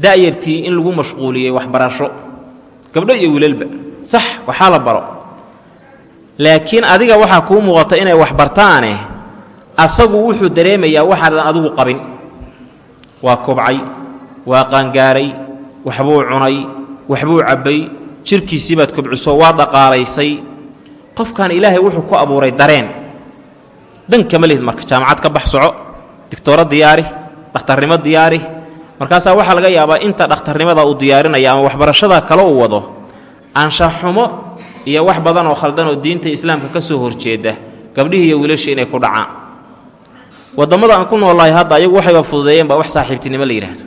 da'yartii in lagu mashquuliyey waxbarasho. Gabdho iyo wiilalba sax waxaa la baro. Laakiin adiga waxaa kuu muuqata inay wax bartaane asagu wuxuu dareemayaa waxaadan adigu qabin waa kobcay waa qaangaaray waxbuu cunay waxbuu cabbay jirhkiisii baad kobciso waa dhaqaalaysay. Qofkan ilaahay wuxuu ku abuuray dareen. Dan kama lihid marka jaamacad ka bax soco digtooro diyaari dhakhtarnimo diyaari. Markaasaa waxaa laga yaabaa inta dhakhtarnimada uu diyaarinaya ama waxbarashada kale uu wado anshaxumo iyo wax badan oo khaldan oo diinta islaamka ka soo horjeeda gabdhihii iyo wiilashii inay ku dhacaan wadammada aan ku noolahay hadda ayagu waxayba fududeeyeen baa wax saaxiibtinimo la yidhaahdo.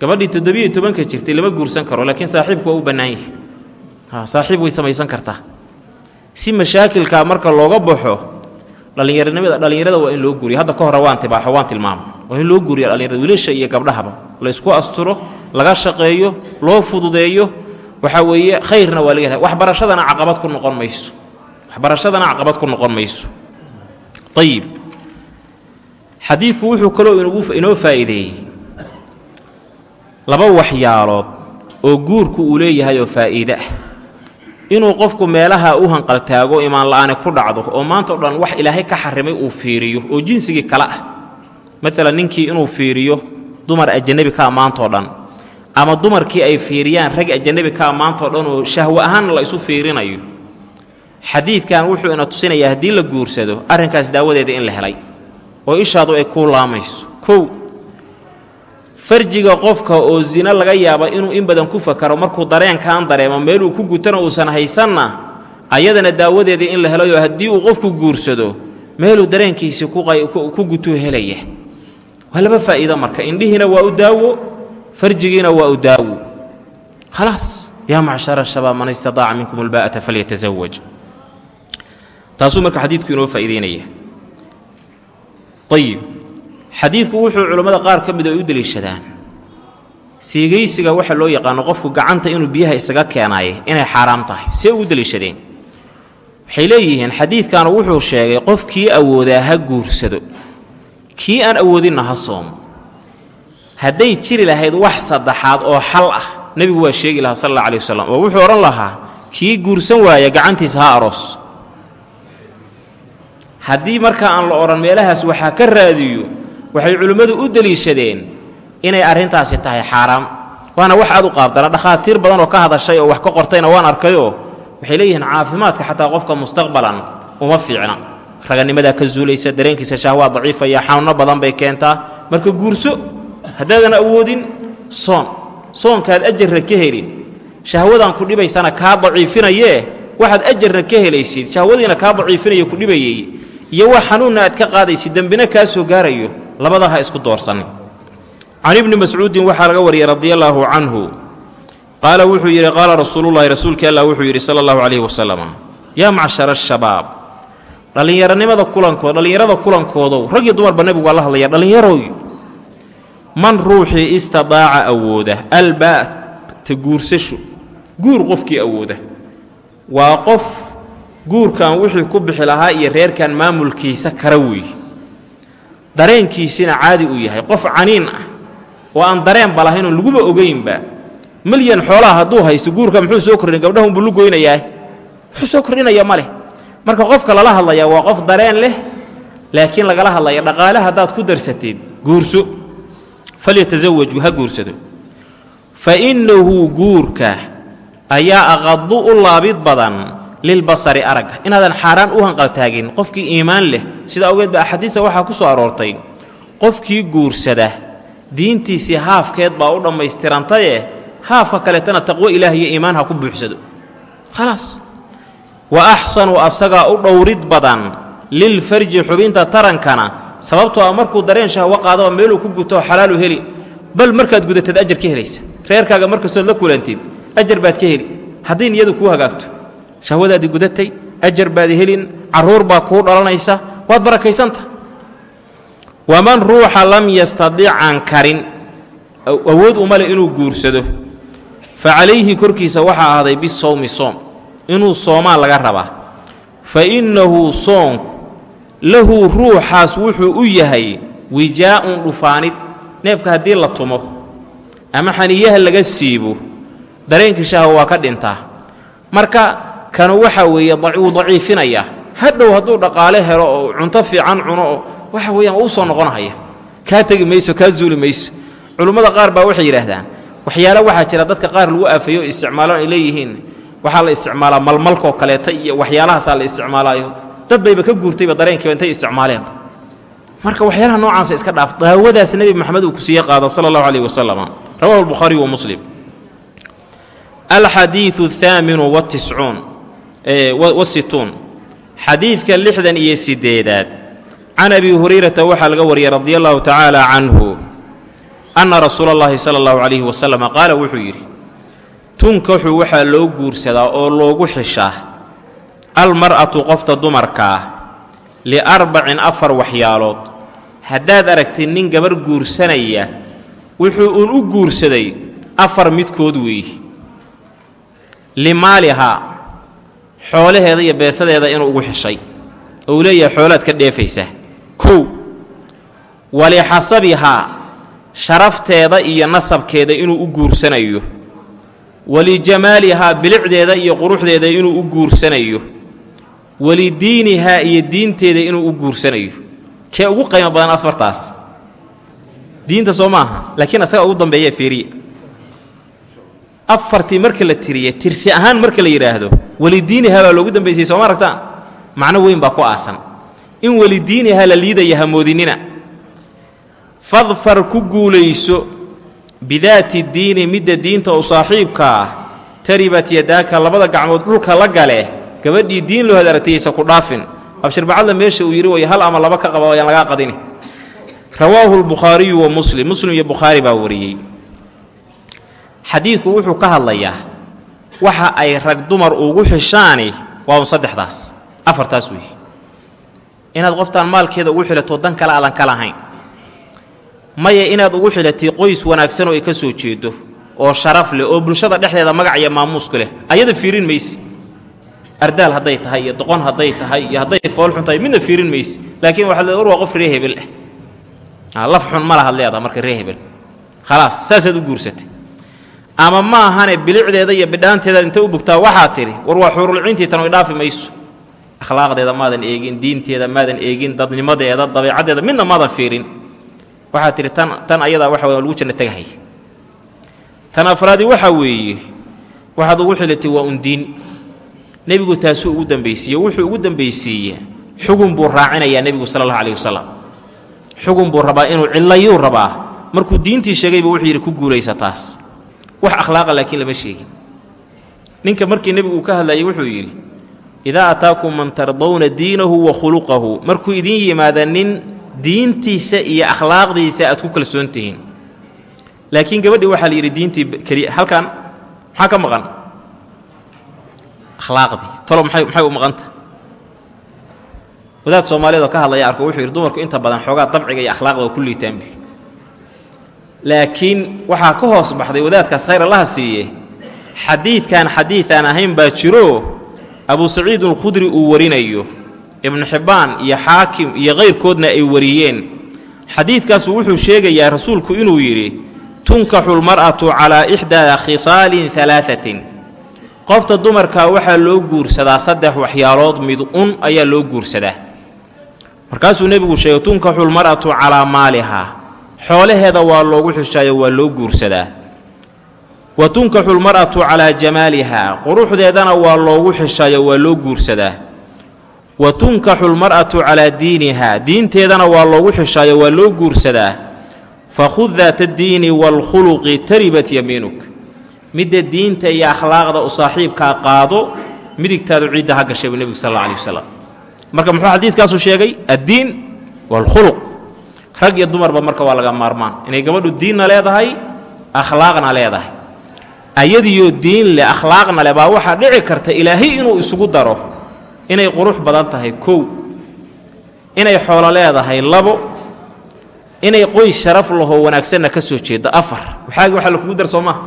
Gabadhii toddobiiyo tobanka jirtay lama guursan karo laakiin saaxiibku waa u bannaan yahay. Saaxiib way samaysan kartaa. Si mashaakilkaa marka looga baxo dhallinyaranimada dhallinyarada waa in loo guuriyo. Hadda ka hore waan tibaaxo waan tilmaamo waa in loo guuriyo dhallinyarada wiilasha iyo gabdhahaba. La isku asturo laga shaqeeyo loo fududeeyo. Waxaa weeye khayrna waa laga waxbarashadana caqabad ku noqon mayso. Waxbarashadana caqabad ku noqon mayso. Ayib xadiidku wuxuu kaloo inoo faa'iideeyey. Laba waxyaalood oo guurku uu leeyahay oo faa'iide ah. Inuu qofku meelaha u hanqaltaago imaan la'aani ku dhacdo oo maanta o dhan wax ilaahay ka xarimay uu fiiriyo oo jinsigii kale ah. Maalan ninkii inuu fiiriyo dumar ajanabi ka maantao dhan ama dumarkii ay fiiriyaan rag ajanabi ka maantao dhan oo shahwo ahaanna la isu fiirinayo. Xadiidkan wuxuu ina tusinayaa haddii la guursado arrinkaas daawadeeda in la helay oo ishaadu ay kuu laamayso. Kow farjiga qofka oo zino laga yaaba inuu in badan ku fakaro markuu dareenkan dareemo meeluu ku gutana uusan haysanna ayadana daawadeeda in la helayoo haddii uu qofku guursado meeluu dareenkiisii ku gutuu helaya. Waa laba faa'iido marka indhihiina waa u daawo farjigiina waa u daawo. Khalaas yaa macshara shabaab man istadaaca minkum ulbaa'ata falyatazawaj taasuu marka xadiidku inoo faa'iidaynaya ayib xadiidku wuxuu culammada qaar ka mid ay u deliishadaan. Siigaysiga waxa loo yaqaano qofku gacanta inuu biyaha isaga keenaaye inay xaaraam tahay see ugu deliishadeen. Waxay leeyihiin xadiidkan wuxuu sheegay qofkii awoodaa ha guursado kii aan awoodinna ha soomo. Hadday jiri lahayd wax saddexaad oo xal ah nebigu waa sheegi lahaa sal alla alih wasalam oo wuxuu odhan lahaa kii guursan waaya gacantiisa ha aroos haddii markaa aan la odhan meelahaas waxaa ka raadiyo waxay culimmadu u deliishadeen inay arrintaasi tahay xaaraam. Waana wax aad u qaabdana dhakhaatiir badan oo ka hadashay oo wax ka qortayna waan arkayoo waxay leeyihiin caafimaadka xataa qofka mustaqbalan uma fiicna. Raganimadaa ka zuulaysa dareenkiisa shahwaa daciifaya xanuunno badan bay keentaa. Marka guurso haddaadan awoodin soon. Soonkaad ajarra ka helin. Shahwadan ku dhibaysana kaa daciifinayee waxaad ajarna ka helaysid. Shahwadiina kaa daciifinaya ku dhibayey iyo wax xanuunna aad ka qaadaysid dembina kaa soo gaarayo labada ha isku doorsanin can ibni mascuudin waxaa laga wariyey radi allaahu canhu. Qaala wuxuu yidhi qaala rasuulullahi rasuulkii allah wuxuu yidhi sala allahu calayhi wasalam yaa macshara ashabaab dhallinyaronimada kulankooda dhallinyarada kulankoodow rag iyo dumarba nebigu waa la hadlaya dhallinyaroy man ruuxii istidaaca awooda albaata guursasho guur qofkii awooda waa qof guurkan wixii ku bixi lahaa iyo reerkan maamulkiisa kara weeye dareenkiisina caadi uu yahay qof caniin ah oo aan dareenba lahaynoo laguba ogaynba milyan xoolaha hadduu haysto guurka muxuu soo kordhin gabdhaha unbuu lu goynayaa? Wuxuu soo kordhinaya ma leh. Marka qofka lala hadlayaa waa qof dareen leh laakiin lagala hadlaya dhaqaale haddaad ku darsateed guurso. Falyatasawaju ha guursado. Fa innahu guurka ayaa aqadu u laabid badan lilbasari aragga inaadan xaaraan u hanqaltaagin qofkii iimaan leh sida awgeed ba axaadiista waxaa ku soo aroortay. Qofkii guursada diintiisii haafkeed baa u dhammaystirantaye haafka kaleetana taqwo ilaah iyo iimaan ha ku buuxsado. Khalaas. Wa axsanu asagaa u dhowrid badan lilfarji xubinta tarankana sababtoo a markuu dareen shahwo qaadaba meeluu ku guto xalaalu heli. Bal markaad gudatad ajar ka helaysa. Reerkaaga markastood la kulantid ajar baad ka heli. Hadday niyadu kuu hagaagto shahwadaadii gudatay ajar baad helin carruur baa kuu dhalanaysa waad barakaysanta. Waman ruuxa lam yastadic aan karin awood uma leh inuu guursado. Fa calayhi korkiisa waxaa ahaaday bisawmi soom inuu soomaa laga rabaa. Fa innahu soonku lahu ruuxaas wuxuu u yahay wijaa'un dhufaanid neefka haddii la tumo ama xaniyaha laga siibo dareenkii shahwa waa ka dhintaa. Marka kanu waxa weeye wuu daciifinayaa hadhow hadduu dhaqaale helo oo cunto fiican cuno oo waxa weeyaan uu soo noqonahaya kaa tegi mayso kaa zuuli mayso. Culummada qaar baa waxay yidhaahdaan waxyaale waxaa jira dadka qaar lagu aafeeyo o ay leeyihiin. Waxaa la isticmaalaa malmalkoo kaleeta iyo waxyaalahaasaa la isticmaalaayo. Dad bayba ka guurtayba dareenkiiba intay isticmaaleenba marka waxyaalaha noocaasa iska dhaaf daawadaas nebi moxamed uu ku siiye qaado sala allahu calayh wasalam rawahu albukhaariyu wa muslim. Alxadiidu athaaminu watiscuun wasituun xadiidka lixdan iyo siddeedaad can abi hurayrata waxaa laga wariyey radia allahu tacaala canhu anna rasuula allahi sala allahu calayhi wasalam qaala wuxuu yidhi tunkaxu waxaa loo guursadaa oo loogu xishaa almar'atu qofta dumarkaa liarbacin afar waxyaalood. Haddaad aragtid nin gabar guursanaya wuxuu uun u guursaday afar midkood weeye limaalihaa xoolaheeda iyo beesadeeda inuu ugu xishay. Oo uu leeyahay xoolaad ka dheefaysaa kow walixasabihaa sharafteeda iyo nasabkeeda inuu u guursanayo. Walijamaalihaa bilicdeeda iyo quruxdeeda inuu u guursanayo. Walidiinihaa iyo diinteeda inuu u guursanayo. Kee ugu qiimo badan afartaas? Diinta soo maaha laakiin asaga ugu dambeeya fiiriya afartii marka la tiriye tirsi ahaan marka la yidhaahdo welidiinihaa baa loogu dambaysay sooma aragtaan macno weyn baa ku aasan. In welidiinihaa la liidaya hamoodinina fadfar ku guulayso bidaati diini midda diinta u saaxiibka ah taribat yadaaka labada gacmood dhulka la gale gabadhii diin loo aragtayaysa ku dhaafin. Abshirbacadla meesha uu yidhi way hal ama laba ka qaba ayaan lagaa qadini. Rawaahu lbukhaariyu wa muslim muslim iyo bukhaari baa wariyey xadiidku wuxuu ka hadlayaa waxa ay rag dumar ugu xishaani waa un saddexdaas. Afartaas weeye inaad qoftaan maalkeeda ugu xilato dan kale aadan ka lahayn maya inaad ugu xilatay qoys wanaagsan oo ay ka soo jeedo oo sharaf leh oo bulshada dhexdeeda magac iyo maamuusku leh ayada fiirin mayse ardaal hadday tahay iyo doqon hadday tahay iyo hadday foolxun tahay midna fiirin mayse laakiin waxaad leed war waa qof ree hebel ah laf xun ma lahaad leedaha marka ree hebel. Khalaas saasaad u guursatay ama ma ahane bilicdeeda iyo bidhaanteedaad inta u bogtaa waxaad tidhi war waa xuurulciintii tan way dhaafi mayso. Akhlaaqdeeda maadan eegin diinteeda maadan eegin dadnimadeeda dabeecaddeeda midna maadan fiirin. Waxaad tihi tan tan ayadaa waxa wey lagu janno tegahaya tan afraadi waxaa weeye waxaad ugu xilitay waa un nebigu taasuu ugu dambaysiiye wuxuu ugu dambaysiiye xugun buu raacinayaa nebigu sala allahu alayh wasalam xugun buu rabaa inuu cillayuu rabaa. Markuu diintii sheegayba wuxuu yidhi ku guulaysa taas wax akhlaaqa laakiin lama sheegin. Ninka markii nebigu uu ka hadlayay wuxuu yidhi idaa ataakum man tardawna diinahu wa khuluqahu markuu idiin yimaada nin diintiisa iyo akhlaaqdiisa aad ku kalsoon tihiin. Laakiin gabadhii waxaa la yidhi diintii keliya halkan maxaa ka maqan? Akhlaaqdii talo maxay u maqanta? Wadaad soomaaliyeed oo ka hadlaya arko wuxuu yidhi dumarku inta badan xoogaa dabciga iyo akhlaaqda waa ku liitaanbi laakiin waxaa ka hoos baxday wadaadkaas khayr allaha siiye xadiidkan xadiid aan ahayn baa jiro abu saciidun alkhudri uu warinayo. Ibnu xibbaan iyo xaakim iyo kayrkoodna ay wariyeen. Xadiidkaasu wuxuu sheegayaa rasuulku inuu yidhi tunkaxu lmar'atu calaa ixdaa khisaalin alaaثatin qofta dumarkaa waxaa loo guursadaa saddex waxyaalood mid un ayaa loo guursadaa. Markaasuu nebigu sheegay tunkaxu lmar'atu calaa maalihaa xoolaheeda waa loogu xishaayo waa loo guursadaa. Wa tunkaxu lmar'atu calaa jamaalihaa quruxdeedana waa loogu xishaayo waa loo guursadaa. Wa tunkaxu lmar'atu calaa diinihaa diinteedana waa loogu xishaayo waa loo guursadaa. Fakhud daata diini waalkhuluqi taribat yamiinuk midda diinta iyo akhlaaqda u saaxiibkaa qaado midigtaadu ciidda ha gashay buu nebigu sal alla alih wasalam marka muxuu xadiiskaasu sheegay? Addiin waalkhuluq rag iyo dumarba marka waa laga maarmaan. Inay gabadhu diinna leedahay akhlaaqna leedahay. Ayadiyo diin leh akhlaaqna leh baa waxaa dhici karta ilaahay inuu isugu daro inay qurux badan tahay kow. Inay xoolo leedahay labo. Inay qoys sharaf lahoo wanaagsanna ka soo jeeddo afar. Waxaagi waxaa lakugu dar soo maaha?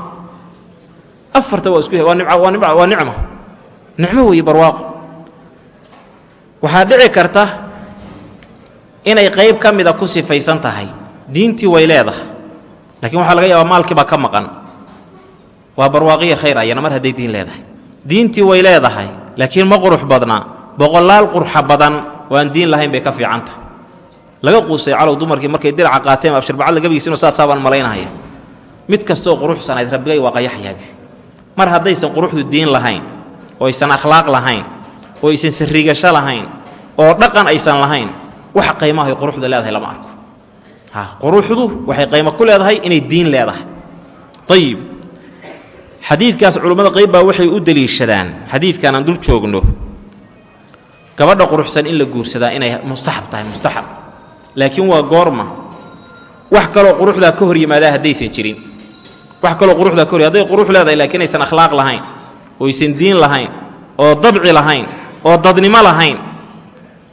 Afarta waa isku waa nicmo nicmo weeye barwaaqo. Waxaa dhici karta inay qayb ka mida ku sifaysan tahay. Diintii way leedahay. Laakiin waxaa laga yaabaa maalkiibaa ka maqan. Waa barwaaqiya khayr ayana mar hadday diin leedahay. Diintii way leedahay laakiin ma qurux badna. Boqolaal qurxa badan waan diin lahayn bay ka fiicanta laga quusay calow dumarkii markay diraca qaateen abshirbacadla gabigiisinu saasaabaan malaynahaya mid kastooo quruxsanayd rabbigay waa qayaxyaabi mar haddaysan quruxdu diin lahayn oo aysan akhlaaq lahayn oo aysan sariigasho lahayn oo dhaqan aysan lahayn wax qaymahay quruxda leedahay lama arko. Quruxdu waxay qaymo ku leedahay inay diin leedahay. Ayib xadiidkaas culummada qayb baa waxay u deliishadaan. Xadiidkan aan dul joogno gabadha quruxsan in la guursadaa inay mustaxab tahay mustaxab. Laakiin waa goorma. Wax kaloo quruxdaa ka hor yimaadaa haddaysan jirin. Wax kaloo quruxdaa ka hor hadday qurux leedahay laakiin aysan akhlaaq lahayn oo aysan diin lahayn oo dabci lahayn oo dadnimo lahayn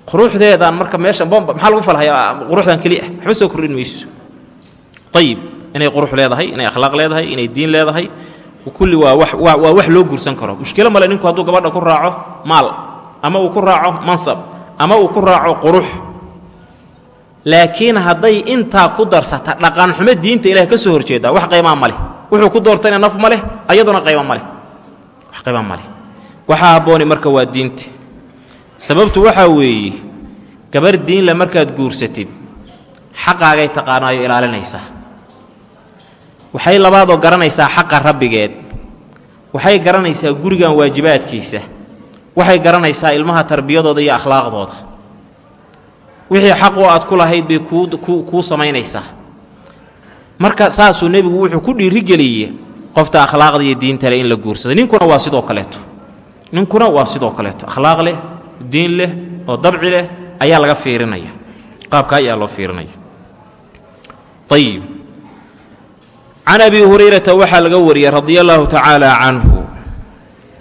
quruxdeedaan marka meesha bomba maxaa lagu falhayaa quruxdan keli ah waxba soo kordhin mayso. Ayib inay qurux leedahay inay akhlaaq leedahay inay diin leedahay. Kulli waa wax waa wax loo guursan karo. Mushkilo male ninku hadduu gabadha ku raaco maal ama uu ku raaco mansab ama uu ku raaco qurux laakiin hadday intaa ku darsata dhaqan xumo diinta ilahay ka soo horjeedaa wax qaymaa ma leh. Wuxuu ku doortayna naf ma leh ayaduna qayma ma leh. Wax qayma ma leh. Waxaa habbooni marka waa diinta sababtu waxaa weeye gabar diinle markaad guursatid xaqaagay taqaanaayo ilaalinaysaa waxay labaadoo garanaysaa xaqa rabbigeed. Waxay garanaysaa gurigan waajibaadkiisa. Waxay garanaysaa ilmaha tarbiyadooda iyo akhlaaqdooda. Wixii xaqoo aad ku lahayd bay kuu samaynaysaa. Marka saasuu nebigu wuxuu ku dhiirigeliyey qofta akhlaaqda iyo diintale in la guursado. Ninkuna waa sidoo kaleeto. Ninkuna waa sidoo kaleeto. Akhlaaq leh diin leh oo dabci leh ayaa laga fiirinaya. Qaabka ayaa loo fiirinaya. Ayib can abi hurayrata waxaa laga wariyey radia allaahu tacaala canhu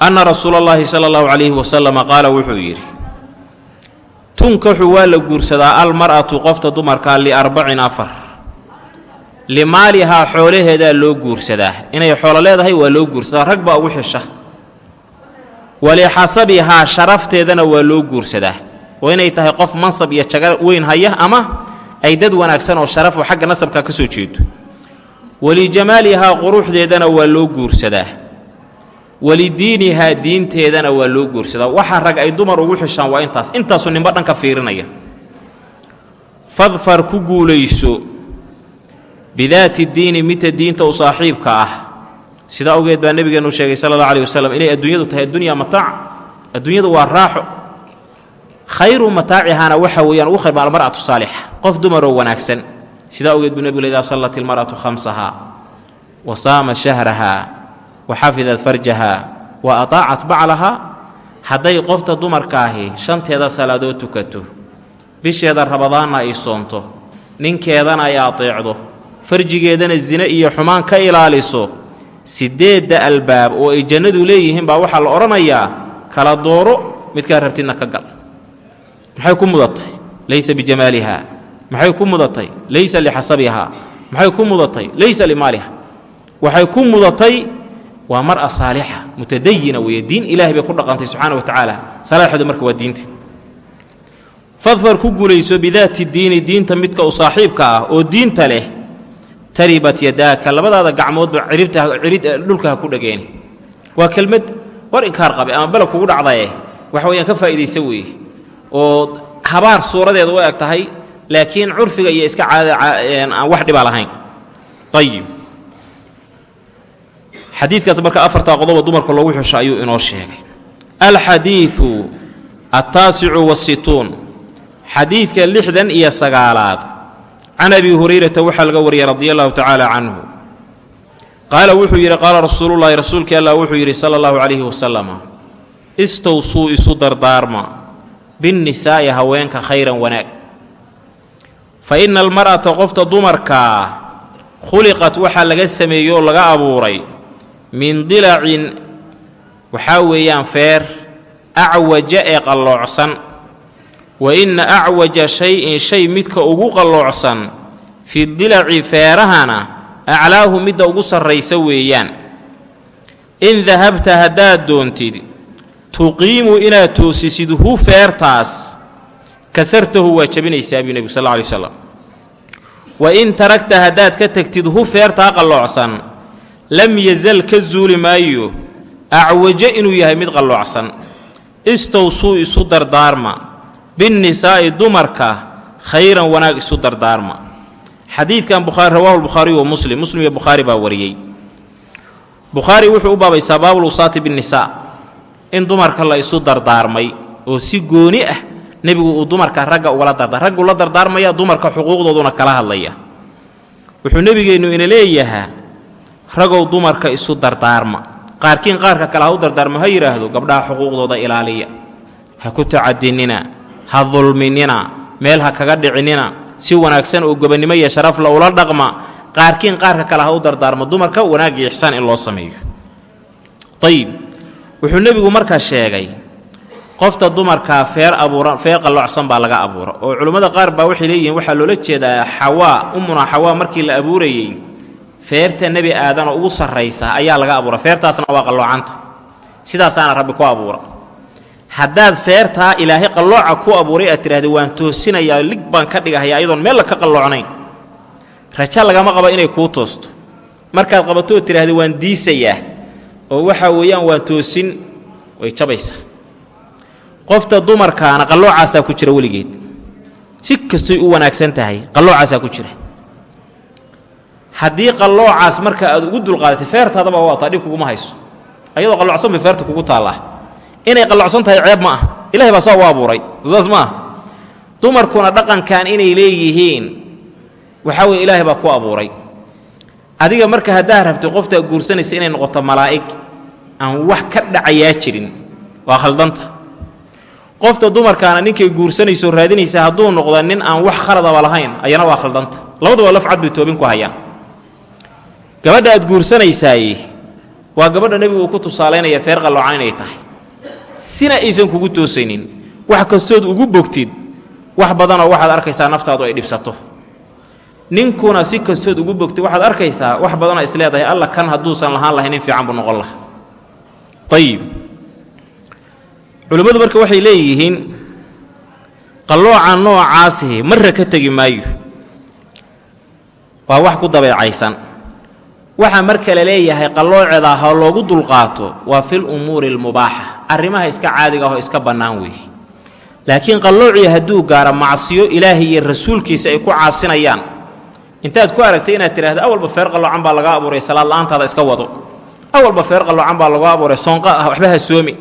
anna rasuula اllahi sala اllahu calayhi wasalama qaala wuxuu yidhi tunkaxu waa la guursadaa almar'atu qofta dumarkaa liarbacin afar. Limaalihaa xoolaheedaa loo guursadaa. Inay xoolo leedahay waa loo guursadaa. Rag baa ugu xisha walixasabihaa sharafteedana waa loo guursadaa oo inay tahay qof mansab iyo jaga weyn haya ama ay dad wanaagsan oo sharaf oo xagga nasabka ka soo jeedo. Walijamaalihaa quruxdeedana waa loo guursadaa walidiinihaa diinteedana waa loo guursadaa waxa rag ay dumar ugu xishaan waa intaas. Intaasuu ninba dhan ka fiirinaya. Fadfar ku guulayso. Bidaati diini midta diinta u saaxiibka ah sidaa awgeed baa nebigeenu sheegay sala allah alih wasalam inay adduunyadu tahay addunya mataac adduunyadu waa raaxo. Khayru mataacihaana waxa weeyaan ugu khayr almar'atu saalixa qof dumaroo wanaagsan. Sidaa awgeed buu nebigu idaa sallat ilmar'atu khamsaha wa saamat shahraha wa xafidat farjaha wa ataacat baclaha hadday qofta dumarkaahi shanteeda salaadood tukato bisheeda rabadaanna ay soonto ninkeedana ay ateecdo farjigeedana zine iyo xumaan ka ilaaliso siddeedda albaab oo ay jannadu leeyihiin baa waxaa la odhanayaa kala dooro midkaa rabtidna ka gal. Maxay ku mudatay? Laysa bijamaaliha maxay ku mudatay? Laysa lixasabiha. Maxay ku mudatay? Laysa limaaliha. Waxay ku mudatay waa mar'a saalixa mutadayina weeye. Diin ilahay bay ku dhaqantay subxaana wa tacaala salaaxeedu marka waa diinta. Fadfar ku guulayso bidaati diini diinta midka u saaxiibka ah oo diinta leh taribat yadaaka labadaada gacmoodba ciribta dhulka ha ku dhageeni waa kelmad war inkaar qabe ama beleg kugu dhacdaye waxa weyaan ka faa'idaysa weeye oo habaar suuradeeda u eg tahay laakiin curfiga iyo iska caadada aan wax dhibaa lahayn. Ayib xadiidkaas marka afartaa qodoba dumarka loogu xusho ayuu inoo sheegay. Alxadiiu altaasicu wasituun xadiidka lixdan iyo sagaalaad can abi hurayrata waxaa laga wariyey radi allahu tacaala canhu qaala wuxuu yidhi qaala rasuulullaahi rasuulkii allah wuxuu yidhi sala allahu calayhi wasalama istowsuu isu dardaarma binnisaa'i haweenka khayran wanaag fa inna almar'ata qofta dumarkaa khuliqat waxaa laga sameeyey oo laga abuuray min dilacin waxaa weeyaan feer acwaja ee qalloocsan wa inna acwaja shay-in shay midka ugu qalloocsan fi dilaci feerahana aclaahu midda ugu sarraysa weeyaan. In dahabta haddaad doontid tuqiimu inaad toosisid hu feertaas kasartahu waa jabinaysaa buu nebigu sal lla alay slam wa in taragta haddaad ka tegtid hu feertaa qalloocsan lam yazal ka zuuli maayo acwaje inuu yahay mid qalloocsan istowsuu isu dardaarma binnisaa'i dumarka khayran wanaag isu dardaarma. Xadiidkan bukhaari rawaahu lbukhaariyu wa muslim. Muslim iyo bukhaari baa wariyey. Bukhaari wuxuu u baabaysaa baabulwusaati binnisaa in dumarka la isu dardaarmay oo si gooni ah nebigu uu dumarka ragga ugala dardaar raggu la dardaarmaya dumarka xuquuqdooduna kala hadlaya. Wuxuu nebigeennu ina leeyahaa ragow dumarka isu dardaarma. Qaarkiin qaarka kale ha u dardaarmo ha yidhaahdo gabdhaha xuquuqdooda ilaaliya. Ha ku tacadinina ha dulminina meel ha kaga dhicinina si wanaagsan oo gobannimo iyo sharafla ula dhaqma qaarkiin qaarka kale ha u dardaarmo dumarka wanaag iyo ixsaan in loo sameeyo. Ayib wuxuu nebigu markaa sheegay qofta dumarkaa feer abuuran feer qalloocsan baa laga abuura oo culimmada qaar baa waxay leeyihiin waxaa loola jeedaa xawaa ummuna xawaa markii la abuurayey feerta nebi aadan oo ugu sarraysa ayaa laga abuura feertaasna waa qalloocanta. Sidaasaana rabbi ku abuura haddaad feertaa ilaahay qallooca ku abuuray aad tidhahda waan toosinayaa lig baan ka dhigahaya ayadoon meel la ka qalloocnayn raja lagama qabo inay kuu toosto. Markaad qabato oo tidhaahda waan diisayaa oo waxaa weeyaan waan toosin way jabaysaa. Qofta dumarkaana qalloocaasaa ku jira weligeed. Si kastoy u wanaagsan tahay qalloocaasaa ku jira. Haddii qalloocaas marka aad ugu dulqaadatay feertaadaba waataa dhib kuguma hayso. Ayadoo qalloocsan bay feerta kugu taallaa inay qalloocsan tahay ceeb ma ah. Ilahay baa saa abuuray saas ma ah. Dumarkuna dhaqankan inay leeyihiin waxaa weye ilaahay baa ku abuuray. Adiga marka haddaa rabtay qoftaa guursanaysa inay noqoto malaa'ig aan wax ka dhacayaa jirin waa khaldanta. Qofta dumarkaana ninkay guursanayso raadinaysa hadduu noqdo nin aan wax khaladaba lahayn ayana waa khaldanta. Labaduba lafcad bay toobin ku hayaan. Gabadha aad guursanaysaay waa gabadha nebigu uu ku tusaalaynaya feer qalloocan inay tahay sina aysan kugu toosaynin wax kastood ugu bogtid wax badanoo waxaad arkaysaa naftaadu ay dhibsato. Ninkuna si kastood ugu bogtid waxaad arkaysaa wax badanoo is leedahay alla kan hadduusan lahaan lahayn nin fiican buu noqon lahaa. Ayib culimmadu marka waxay leeyihiin qallooca noocaasihi marra ka tegi maayo. Waa wax ku dabeecaysan. Waxaa marka la leeyahay qallooceeda ha loogu dulqaato waa fil umuuri almubaaxa arrimaha iska caadiga ahoo iska bannaan weeye laakiin qalloocii hadduu gaaro macsiyo ilaahay iyo rasuulkiisa ay ku caasinayaan. Intaad ku aragtay inaad tidhahda awalba feer qalloocan baa laga abuuray salaad la'aantaada iska wado. Awalba feer qalloocan baa lagu abuuray soonqa ah waxba ha soomi.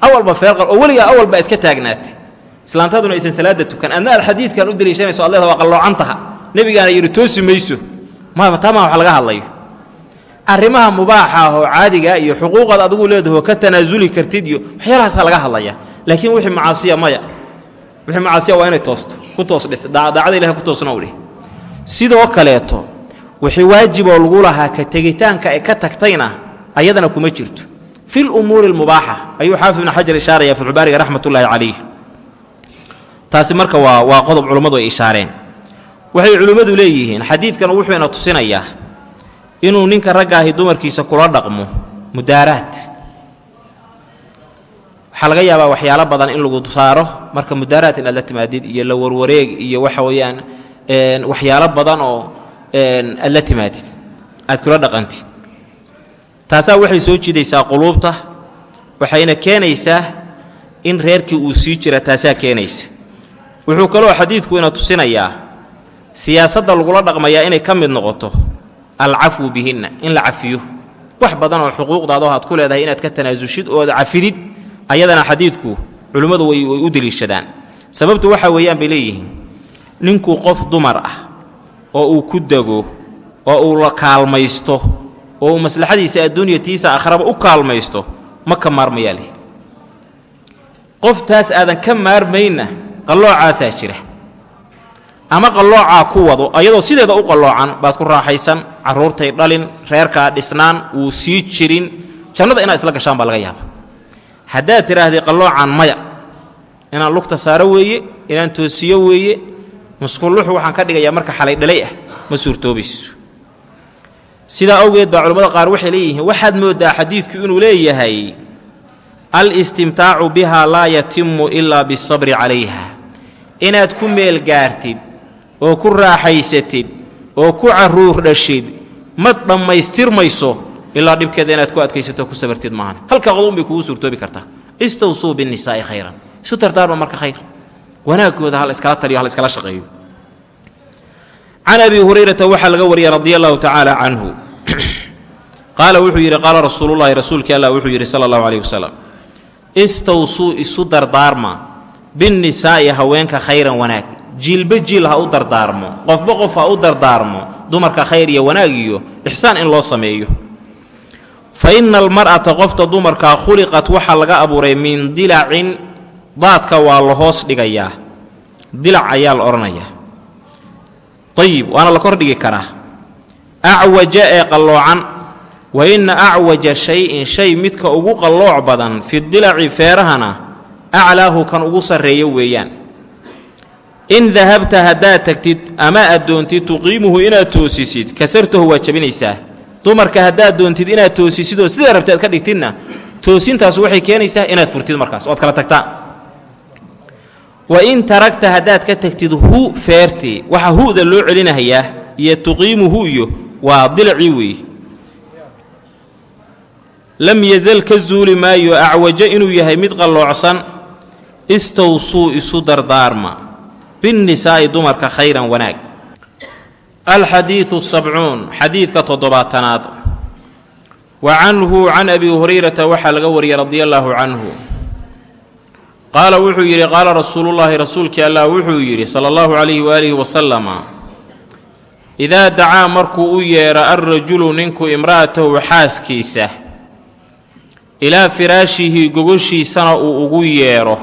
Awalba feer oo weligaa awal baa iska taagnaatay. Islaantaduna aysan salaada tukan. Adna aad xadiidkan u deliishanayso ad leeda waa qalloocan taha nebigaana yidhi toosi mayso. Ma taamaa wax laga hadlayo arrimaha mubaaxa ah oo caadiga iyo xuquuqaad adigu leedaho ka tanaasuli kartid iyo waxyaalahaasa laga hadlaya laakiin wixii macaasiya maya wixii macaasiya waa inay toosto ku toos dhis daacada ilahay ku toosna u sidoo kaleeto wixii waajiboo lagu lahaa ka tegitaanka ay ka tagtayna ayadana kuma jirto. Fi lumuuri almubaaxa ayuu xaafid ibnu xajar ishaaraya filcubaariga raxmatullaahi calayh taasi marka waa waa qodob culummadu ay ishaareen. Waxay culimmadu leeyihiin xadiidkan wuxuu ina tusinayaa inuu ninka raggaahi dumarkiisa kula dhaqmo mudaaraad. Waxaa laga yaabaa waxyaalo badan in lagu saaro marka mudaaraad inaad la timaadid iyo la warwareeg iyo waxa weeyaan waxyaalo badan oo aad la timaadid aad kula dhaqantid. Taasaa waxay soo jidaysaa quluubta waxayna keenaysaa in reerkii uu sii jira taasaa keenaysa. Wuxuu kaloo xadiidku ina tusinayaa siyaasadda lagula dhaqmayaa inay ka mid noqoto alcafwu bihinna in la cafiyo. Wax badan oo xuquuqdaadoo aad ku leedahay inaad ka tanaasushid ood cafidid ayadana xadiidku culimmadu way u deliishadaan. Sababtu waxa weeyaan bay leeyihiin. Ninkuu qof dumar ah oo uu ku dego oo uu la kaalmaysto oo uu maslaxadiisa adduunya tiisa akhraba u kaalmaysto ma ka maarmayaa leh. Qoftaas aadan ka maarmaynna qalloocaasaa jira ama qalloocaa ku wado ayadoo sideeda u qalloocan baad ku raaxaysan carruurtay dhalin reerkaa dhisnaan wuu sii jirin. Jannada inaad isla gashaan baa laga yaaba haddaad tidhaahday qalloocan maya inaan lugta saaro weeye inaan toosiyo weeye musqulluxu waxaan ka dhigayaa marka xalay dhalay ah ma suurtoobayso sidaa awgeed baa culimmada qaar waxay leeyihiin waxaad mooddaa xadiidku inuu leeyahay al-istimtaacu bihaa laa yatimu ilaa bisabri calayha. Inaad ku meel gaartid oo ku raaxaysatid oo ku carruur dhashid ma dhammaystirmayso ilaa dhibkeeda inaad ku adkaysato ku sabartid maahan halka qodun bay kugu suurtoobi kartaa. Istawsuu binnisaa'i khayran. Isu tartaarma marka khayr. Wanaaggooda hal iskala taliyo hal iskala shaqeeyo. Can abi hurayrata waxaa laga wariyey radia allahu tacaala canhu. Qaala wuxuu yidhi qaala rasuulullahi rasuulkii allah wuxuu yidhi sala allahu calayh wasalam istawsuu isu dardaarma. Binnisaa'i haweenka khayran wanaag jiilba jiil ha u dardaarmo qofba qof ha u dardaarmo dumarka khayr iyo wanaag iyo ixsaan in loo sameeyo. Fa inna almar'ata qofta dumarkaa khuliqat waxaa laga abuuray min dilacin daadka waa la hoos dhigayaa. Dilac ayaa la odhanayaa ayib waana la kordhigi karaa. Acwaja ee qalloocan wa inna acwaja shay-in shay midka ugu qallooc badan fi dilaci feerahana aclaahu kan ugu sarreeyo weeyaan in dahabta haddaad tagtid ama aad doontid tuqiimuhu inaad toosisid kasartahu waad jabinaysaa dumarka haddaad doontid inaad toosisid oo sidaa rabta aad ka dhigtidna toosintaas waxay keenaysaa inaad furtid markaas oad kala tagtaa wa in taragta haddaad ka tagtid hu feertii waxaa hu'da loo celinahayaa iyo tuqiimuhu iyo waa dilacii weeye lam yazal ka zuuli maayo acwajo inuu yahay mid qalloocsan istawsuu isu dardaarma binnisaa'i dumarka khayran wanaag. Alxadiidu sabcuun xadiidka toddobaatanaad. Wa canhu can abi hurayrata waxaa laga wariyey radia allaahu canhu. Qaala wuxuu yidhi qaala rasuulullaahi rasuulkii allah wuxuu yidhi sala allahu calayhi waaalihi wasalama idaa dacaa markuu u yeedho alrajulu ninku imra'atahu xaaskiisa ilaa firaashihi gogoshiisana uu ugu yeedho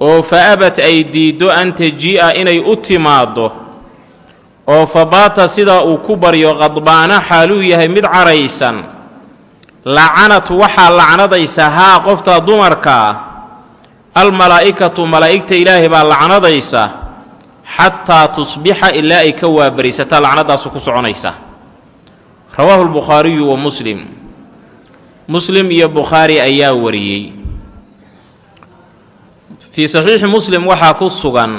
oo fa abad ay diiddo an tajii'a inay u timaaddo oo fa baata sidaa uu ku baryo qadbaana xaaluu yahay mid caraysan lacanat waxaa lacnadaysa haa qofta dumarkaa almalaa'ikatu malaa'igta ilaahay baa lacnadaysa xataa tusbixa ilaa ay ka waabarisataa lacnadaasu ku soconaysa. Rawaahu lbukhaariyu wa muslim. Muslim iyo bukhaari ayaa wariyey fii saxiixi muslim waxaa ku sugan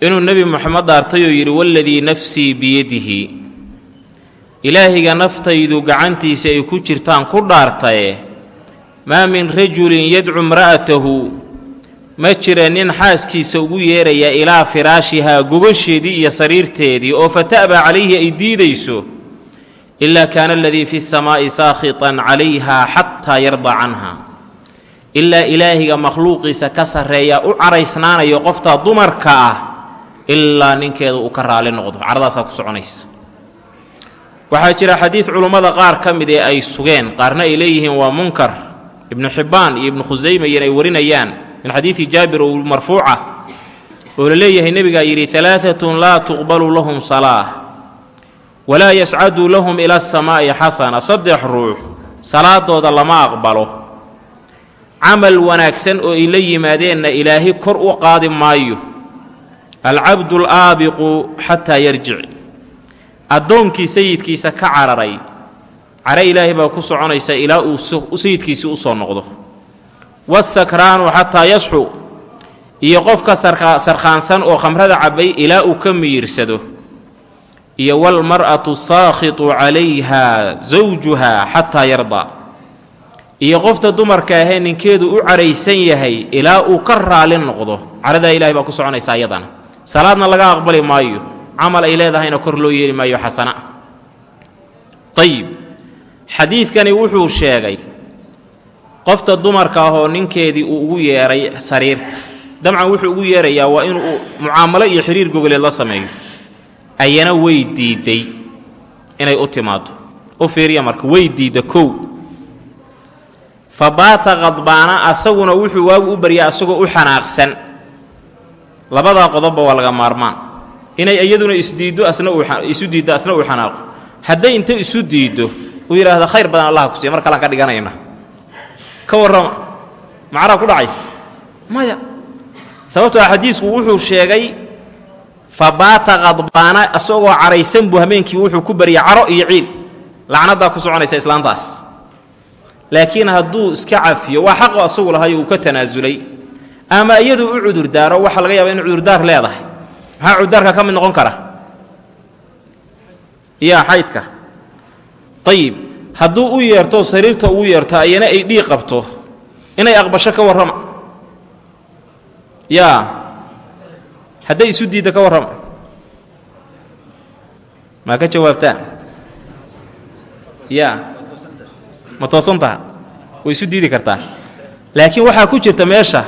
inuu nebi moxamed dhaartay oo yidhi waladii nafsii biyadihi. Ilaahiga naftaydu gacantiisa ay ku jirtaan ku dhaartaye maa min rajulin yadcu imra'atahu ma jira nin xaaskiisa ugu yeeraya ilaa firaashihaa gobasheedii iyo sariirteedii oo fata'ba calayhi ay diidayso ilaa kaana aladii fi samaa'i saakhitan calayha xataa yarda canha ilaa ilaahiga makhluuqiisa ka sarreeya u caraysnaanayo qoftaa dumarka ah ilaa ninkeeda uu ka raali noqdo. Caradaasaa ku soconaysa waxaa jira xadiid culummada qaar ka mid ee ay sugeen. Qaarna ay leeyihiin waa munkar. Ibnu xibbaan iyo ibnu khusayma iyan ay warinayaan. Min xadiidi jaabir oo marfuuca oo la leeyahay nebigaa yidhi alaaatun laa tuqbalu lahum salaa walaa yascadu lahum ila asamaa'i xasana. Saddex ruux salaadooda lama aqbalo camal wanaagsan oo ay la yimaadeenna ilaahi kor u qaadi maayo. Alcabdu alaabiqu xataa yarjic. Addoonkii sayidkiisa ka cararay. Care ilaahay baa ku soconaysa ilaa uu sayidkiisii u soo noqdo. Wasakraanu xataa yasxu. Iyo qofka sarkhaansan oo khamrada cabbay ilaa uu ka miyirsado iyo walmar'atu saakhitu calayha zawjuha xataa yarda iyo qofta dumarka ahee ninkeedu u caraysan yahay ilaa uu ka raali noqdo. Caradaa ilahay baa ku soconaysa ayadana. Salaadna laga aqbali maayo. Camal ay leedahayna kor loo yeeli maayo xasana. Ayib xadiidkani wuxuu sheegay qofta dumarka ahoo ninkeedii uu ugu yeedhay sariirta. Dabcan wuxuu ugu yeerayaa waa inuu mucaamalo iyo xiriir gogoleed la sameeyo. Ayana way diidday inay u timaado u fiiriya marka way diidda kow fa baata asaguna wuxuu waagu u baryaa asagoo u xanaaqsan. Labadaa qodobba waa laga maarmaan. Inay iyaduna isdiiddo asna isu diiddo asna uu xanaaqo. Hadday inta isu diiddo uu yidhaahda khayr badan allah ku siiya mar kalaan ka dhiganayna. Ka warrama macraa ku dhacays maya. Sababtoo a xadiisku wuxuu sheegay fa baata qadbaana isagoo caraysan buu habeenkii wuxuu ku baryay caro iyo ciil. Lacnaddaa ku soconaysa islaantaas laakiin hadduu iska cafiyo waa xaqo asagu lahayo uu ka tanaasulay ama iyadu u cudurdaaro waxaa laga yaaba inu cudurdaar leedahay. Maxaa cudurdaarka ka mid noqon kara. Yaa xaydka. Ayib hadduu u yeerto sariirta ugu yeerto ayana ay dhiig qabto. Inay aqbasho ka warrama. Yaa. Hadday isu diidda ka warrama. Maa ka jawaabtaan? Yaa ma toosan taha way isu diidi kartaa. Laakiin waxaa ku jirta meesha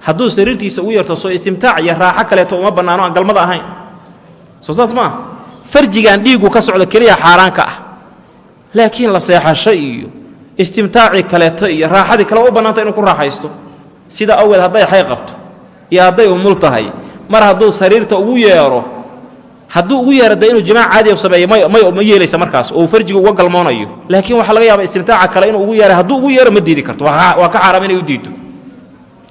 hadduu sariirtiisa ugu yeerto soo istimtaac iyo raaxo kaleeto uma bannaano aan galmada ahayn. Soo saas maa farjigaan dhiiggu ka socdo keliya xaaraanka ah. Laakiin la seexasho iyo istimtaacii kaleeto iyo raaxadii kale u bannaanta inuu ku raaxaysto. Sida awgeed hadday xay qabto iyo hadday umul tahay mar hadduu sariirta ugu yeero hadduu ugu yeero de inuu jimaac caadiya sameeyo ma yeelaysa markaas oo farjiga uga galmoonayo. Laakiin waxaa laga yaaba istimtaaca kale inuu ugu yeeray hadduu ugu yeero ma diidi karto. Waa ka xaaraam inay u diiddo.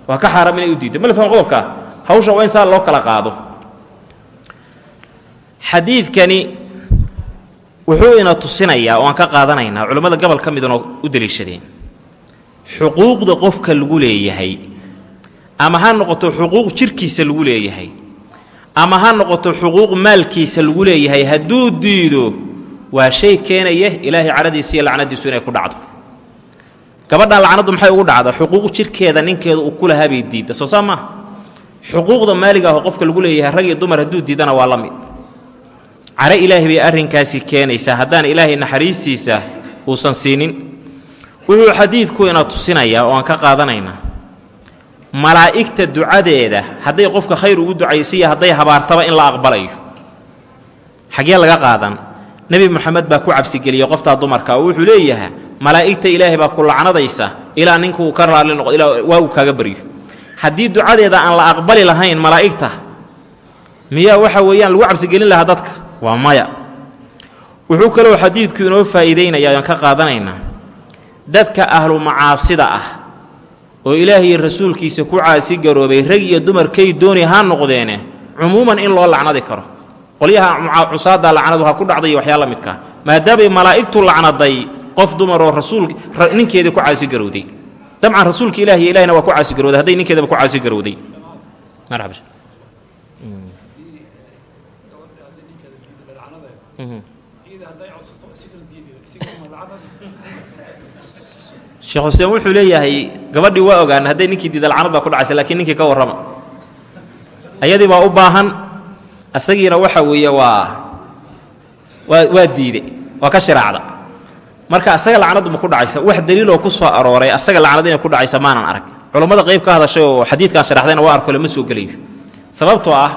Waa ka xaaraam inay u diiddo. Ma la faham qodobkaa hawsha waa in saa loo kala qaado. Xadiidkani wuxuu ina tusinayaa oo aan ka qaadanaynaa culammada gobol ka midana u deliishadeen xuquuqda qofka lagu leeyahay ama ha noqoto xuquuq jirkiisa lagu leeyahay ama ha noqoto xuquuq maalkiisa lagu leeyahay hadduu diido waa shay keenaya ilaahay cadhadiisa iyo lacnadiisu inay ku dhacdo. Gabadhan lacnaddu maxay ugu dhacda? Xuquuq jirkeeda ninkeeda uu ku lahaa bay diidda. Soo saa maaha xuquuqda maaliga aho qofka lagu leeyahay rag iyo dumar hadduu diidana waa la mid. Care ilaahay bay arrinkaasi keenaysaa. Haddaan ilaahay naxariistiisa uusan siinin wuxuu xadiidku ina tusinayaa oo aan ka qaadanaynaa malaa'igta ducadeeda hadday qofka khayr ugu ducaysiiya hadday habaartaba in la aqbalayo. Xaggee laga qaadan. Nebi moxamed baa ku cabsigeliyey qoftaa dumarka. Oo wuxuu leeyahay malaa'igta ilaahay baa ku lacnadaysa ilaa ninka uu ka raalli noqdo ilaa waa uu kaaga baryo. Haddii ducadeeda aan la aqbali lahayn malaa'igta miyaa waxa weeyaan lagu cabsigelin lahaa dadka? Waa maya. Wuxuu kaloo xadiidku inoo faa'iidaynayaa aan ka qaadanaynaa. Dadka ahlu macaasida ah oo ilaahay rasuulkiisa ku caasi garoobay rag iyo dumarkay dooni ha noqdeene cumuuman in loo lacnadi karo. Qolyaha cusaadda lacnadu ha ku dhacday iyo waxyaa la midkaa maadaamay malaa'igtu lacnaday qof dumaroo rasuul ninkeedii ku caasi garowday. Dabcan rasuulka ilahi iyo ilahina waa ku caasi garowday hadday ninkeedaba ku caasi sheekh xuseen wuxuu leeyahay gabadhii waa ogaan hadday ninkii diida baa ku dhacaysa lakiin ninkii ka warrama. Ayadii baa u baahan asagiina waxa weeye waa waa waa diide waa ka shiraacda. Marka asaga lacnaddu ma ku dhacaysa wax daliiloo ku soo arooray asaga lacnad inay ku dhacaysa maanan arag. Culammada qayb ka hadashay oo xadiidkan sharaxdayna waa arko lama soo gelayo sababtoo ah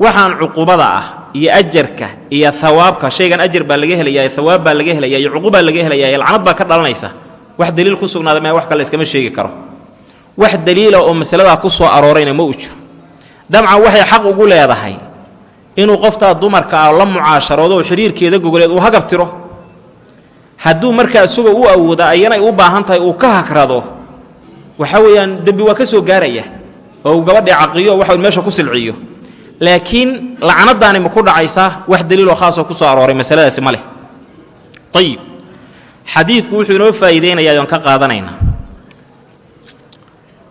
waxaan cuqubada ah iyo ajarka iyo hawaabka shaygan ajar baa laga helayaa hawaab baa laga helaya iyo cuqubaa laga helaya lacnad baa ka dhalanaysa wax daliil ku sugnaaday ma wax kale iskama sheegi karo. Wax daliila oo masaladaa ku soo aroorayna ma u jiro. Dabcan waxay xaq ugu leedahay inuu qoftaa dumarka ah la mucaasharoodo oo xidhiirkeeda gogoleed uu hagab tiro. Hadduu markaa isagoo u awooda ayanay u baahan tahay uu ka hagrado waxa weeyaan dembi waa ka soo gaaraya oo uu gabadhii caqiyo waxa meesha ku silciyo. Laakiin lacnadaani ma ku dhacaysaa wax daliiloo khaasoo ku soo arooray masaladaasi ma leh. Ayib xadiidku wuxuu inoo faa'iidaynayaa oon ka qaadanaynaa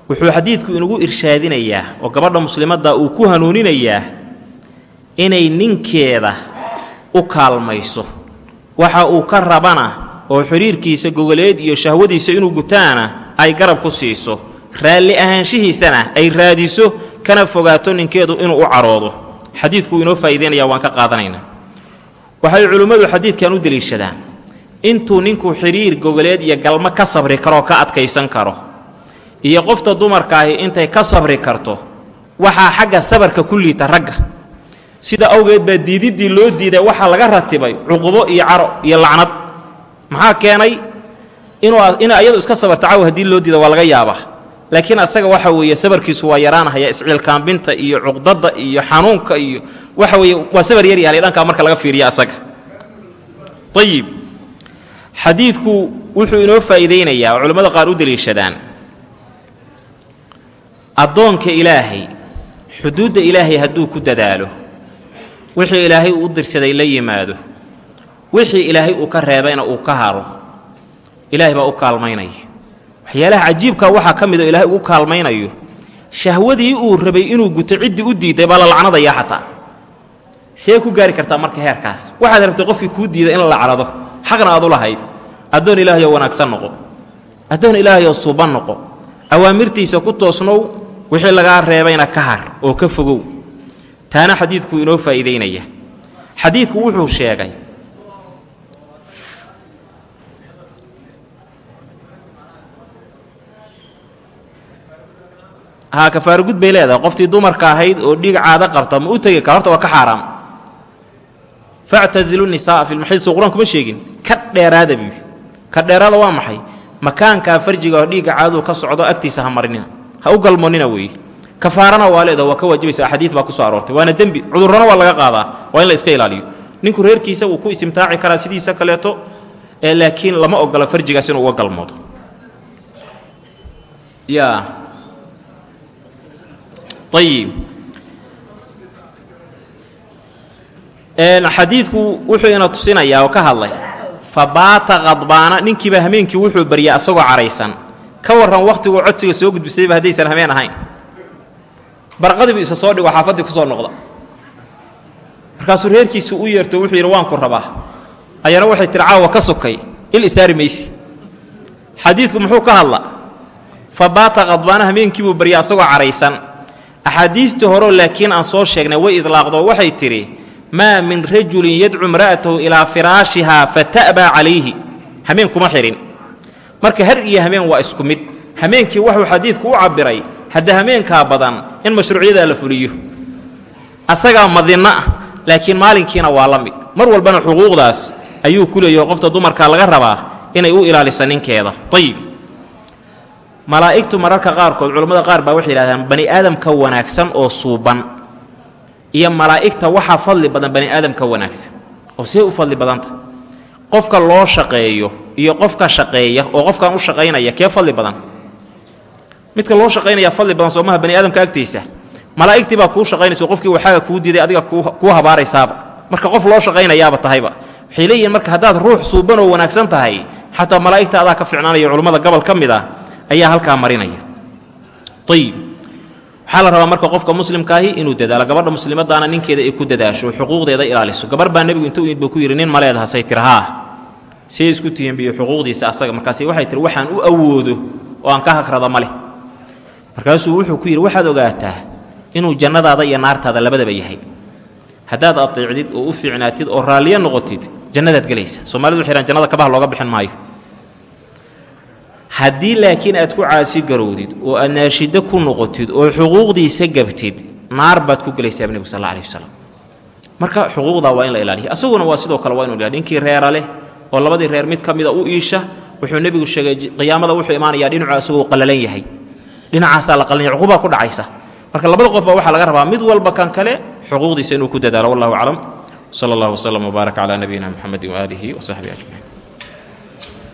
wuxuu xadiidku inugu irshaadinayaa oo gabadha muslimadda uu ku hanuuninayaa inay ninkeeda u kaalmayso. Waxa uu ka rabana oo xidhiirkiisa gogoleed iyo shahwadiisa inuu gutaana ay garab ku siiso. Raalli ahaanshihiisana ay raadiso kana fogaato ninkeedu inuu u caroodo. Xadiidku inoo faa'iidaynaya waan ka qaadanaynaa waxay culimmadu xadiidkan u deliishadaan intuu ninku xidhiir gogoleed iyo galmo ka sabri karoo ka adkaysan karo iyo qofta dumarkaahi intay ka sabri karto waxaa xagga sabarka ku liita ragga. Sida awgeed baa diididdii loo diiday waxaa laga ratibay cuqubo iyo caro iyo lacnad. Maxaa keenay? Inuu ina ayadu iska sabarta caw haddii loo diida waa laga yaabaa. Laakiin asaga waxa weeye sabarkiisu waa yaraanahaya isciilkaambinta iyo cuqdadda iyo xanuunka iyo waxa weeye waa sabar yar yahlay dhankaa marka laga fiiriya asaga. Ayib xadiidku wuxuu inoo faa'iidaynayaa oo culimmada qaar u deliishadaan addoonka ilaahay xuduudda ilaahay hadduu ku dadaalo wixii ilaahay uu dirsaday la yimaado wixii ilaahay uu ka reebayna uu ka haro ilaahay baa u kaalmaynaya. Waxyaalaha cajiibka waxaa ka mid oo ilaahay ugu kaalmaynayo shahwadii uu rabay inuu guto ciddii u diiday baa la lacnadayaa xataa. See ku gaari kartaa marka heerkaas. Waxaad rabtay qofkii kuu diiday in la lacnado xaqna aad u lahayd. Addoon ilaahayoo wanaagsan noqo. Addoon ilaahayoo suuban noqo. Awaamirtiisa ku toosnow wixii lagaa reebayna ka har oo ka fogow. Taana xadiidku inoo faa'iidaynaya xadiidku wuxuu sheegay haa kafaaro gud bay leedahay. Qoftii dumarka ahayd oo dhiig caado qabta ma u tegi kara horta waa ka xaaraam factazilu nisaaa fi lmaxiid soo qur'aanku ma sheegin ka dheeraada buu ka dheeraada waa maxay makaankaa farjiga oo dhiigga caaduu ka socdo agtiisa ha marinina ha u galmoonnina weeye kafaarana waa leedaho waa ka waajibaysa axaadiid baa ku soo aroortay waana dembi cudurrana waa laga qaadaa waa in la iska ilaaliyo ninku reerkiisa wuu ku istimtaaci karaa sidiisa kaleeto ee laakiin lama ogola farjigaas inuu uga galmoodo ya ayib xadiidku wuxuu ina tusinayaa oo ka hadlay fa baata qadbaana ninkiiba hameenkii wuxuu baryaa asagoo caraysan. Ka warran wakhtiguu codsiga soo gudbisayba haddaysan hameen ahayn. Barqadiibu isa soo dhigo xaafaddii ku soo noqda. Markaasuu reerkiisu u yeerto wuxuu yidhi waan ku rabaa. Ayana waxay tiri caawa ka sokay il isaari maysi. Xadiidku muxuu ka hadla fa baata qadbaana hameenkiibuu barya asagoo caraysan. Axaadiistii horeo laakiin aan soo sheegnay way idlaaqdoo waxay tidhi maa min rajulin yadcu imra'atahu ilaa firaashihaa fata'baa calayhi hameen kuma xidhin marka har iyo hameen waa isku mid. Hameenkii waxuu xadiidku u cabbiray hadda hameenkaa badan in mashruucyadaa la fuliyo. Asagaa madinno ah laakiin maalinkiina waa la mid. Mar walbana xuquuqdaas ayuu ku leeyaho qofta dumarka laga rabaa inay u ilaalisa ninkeeda. Ayib malaa'igtu mararka qaarkood culammada qaar baa waxay yidhahdaan bani aadamka wanaagsan oo suuban iyo malaa'igta waxaa fadli badan bani aadamka wanaagsan. Oo see u fadli badanta. Qofka loo shaqeeyo iyo qofka shaqeeya oo qofkan u shaqaynaya kee fadli badan? Midka loo shaqaynaya fadli badan soomaha bani aadamka agtiisa. Malaa'igtii baa kuu shaqaynayso qofkii waxaaga kuu diiday adiga kuu habaaraysaaba marka qof loo shaqaynayaaba tahayba. Waxay leeyihiin marka haddaad ruux suuban oo wanaagsan tahay xataa malaa'igta adaa ka ficnaanaya culummada gobol ka mid ah ayaa halkaa marinaya. Ayib waxaa la rabaa marka qofka muslimkaahi inuu dadaalo gabadha muslimadaana ninkeeda ay ku dadaasho xuquuqdeeda ilaaliso. Gabar baa nebigu intuu buu ku yidhi nin ma leedahasay tiri haa. Siay isku tihiin biyo xuquuqdiisa asaga. Markaasi waxay tihi waxaan u awoodo oo aan ka hagrado ma leh. Markaasuu wuxuu ku yidhi waxaad ogaataa inuu jannadaada iyo naartaada labadaba yahay. Haddaad ateecdid oo u fiicnaatid oo raalliyo noqotid jannadaad gelaysa. Soomaalidu waxay hahaan jannada kabaha looga bixin maayo haddii laakiin aad ku caasi garowdid oo aad naashiddo ku noqotid oo xuquuqdiisa gabtid naar baad ku gelaysaa nebigu sal alla alih wasalam marka xuquuqdaa waa in la ilaaliya asaguna waa sidoo kale waa inu ninkii reera leh oo labadii reer mid ka mida u iisha wuxuu nebigu sheegay qiyaamada wuxuu imaanayaa dhinacu asagoo qallalan yahay. Dhinacaasaa la qalanya cuqubaa ku dhacaysa. Marka labada qof baa waxaa laga rabaa mid walba kan kale xuquuqdiisa inuu ku dadaalo wallahu aclam. Sala allah wslam wbaarak calaa nabiyina muxamedi waaalihi wasaxbihi ajmaciin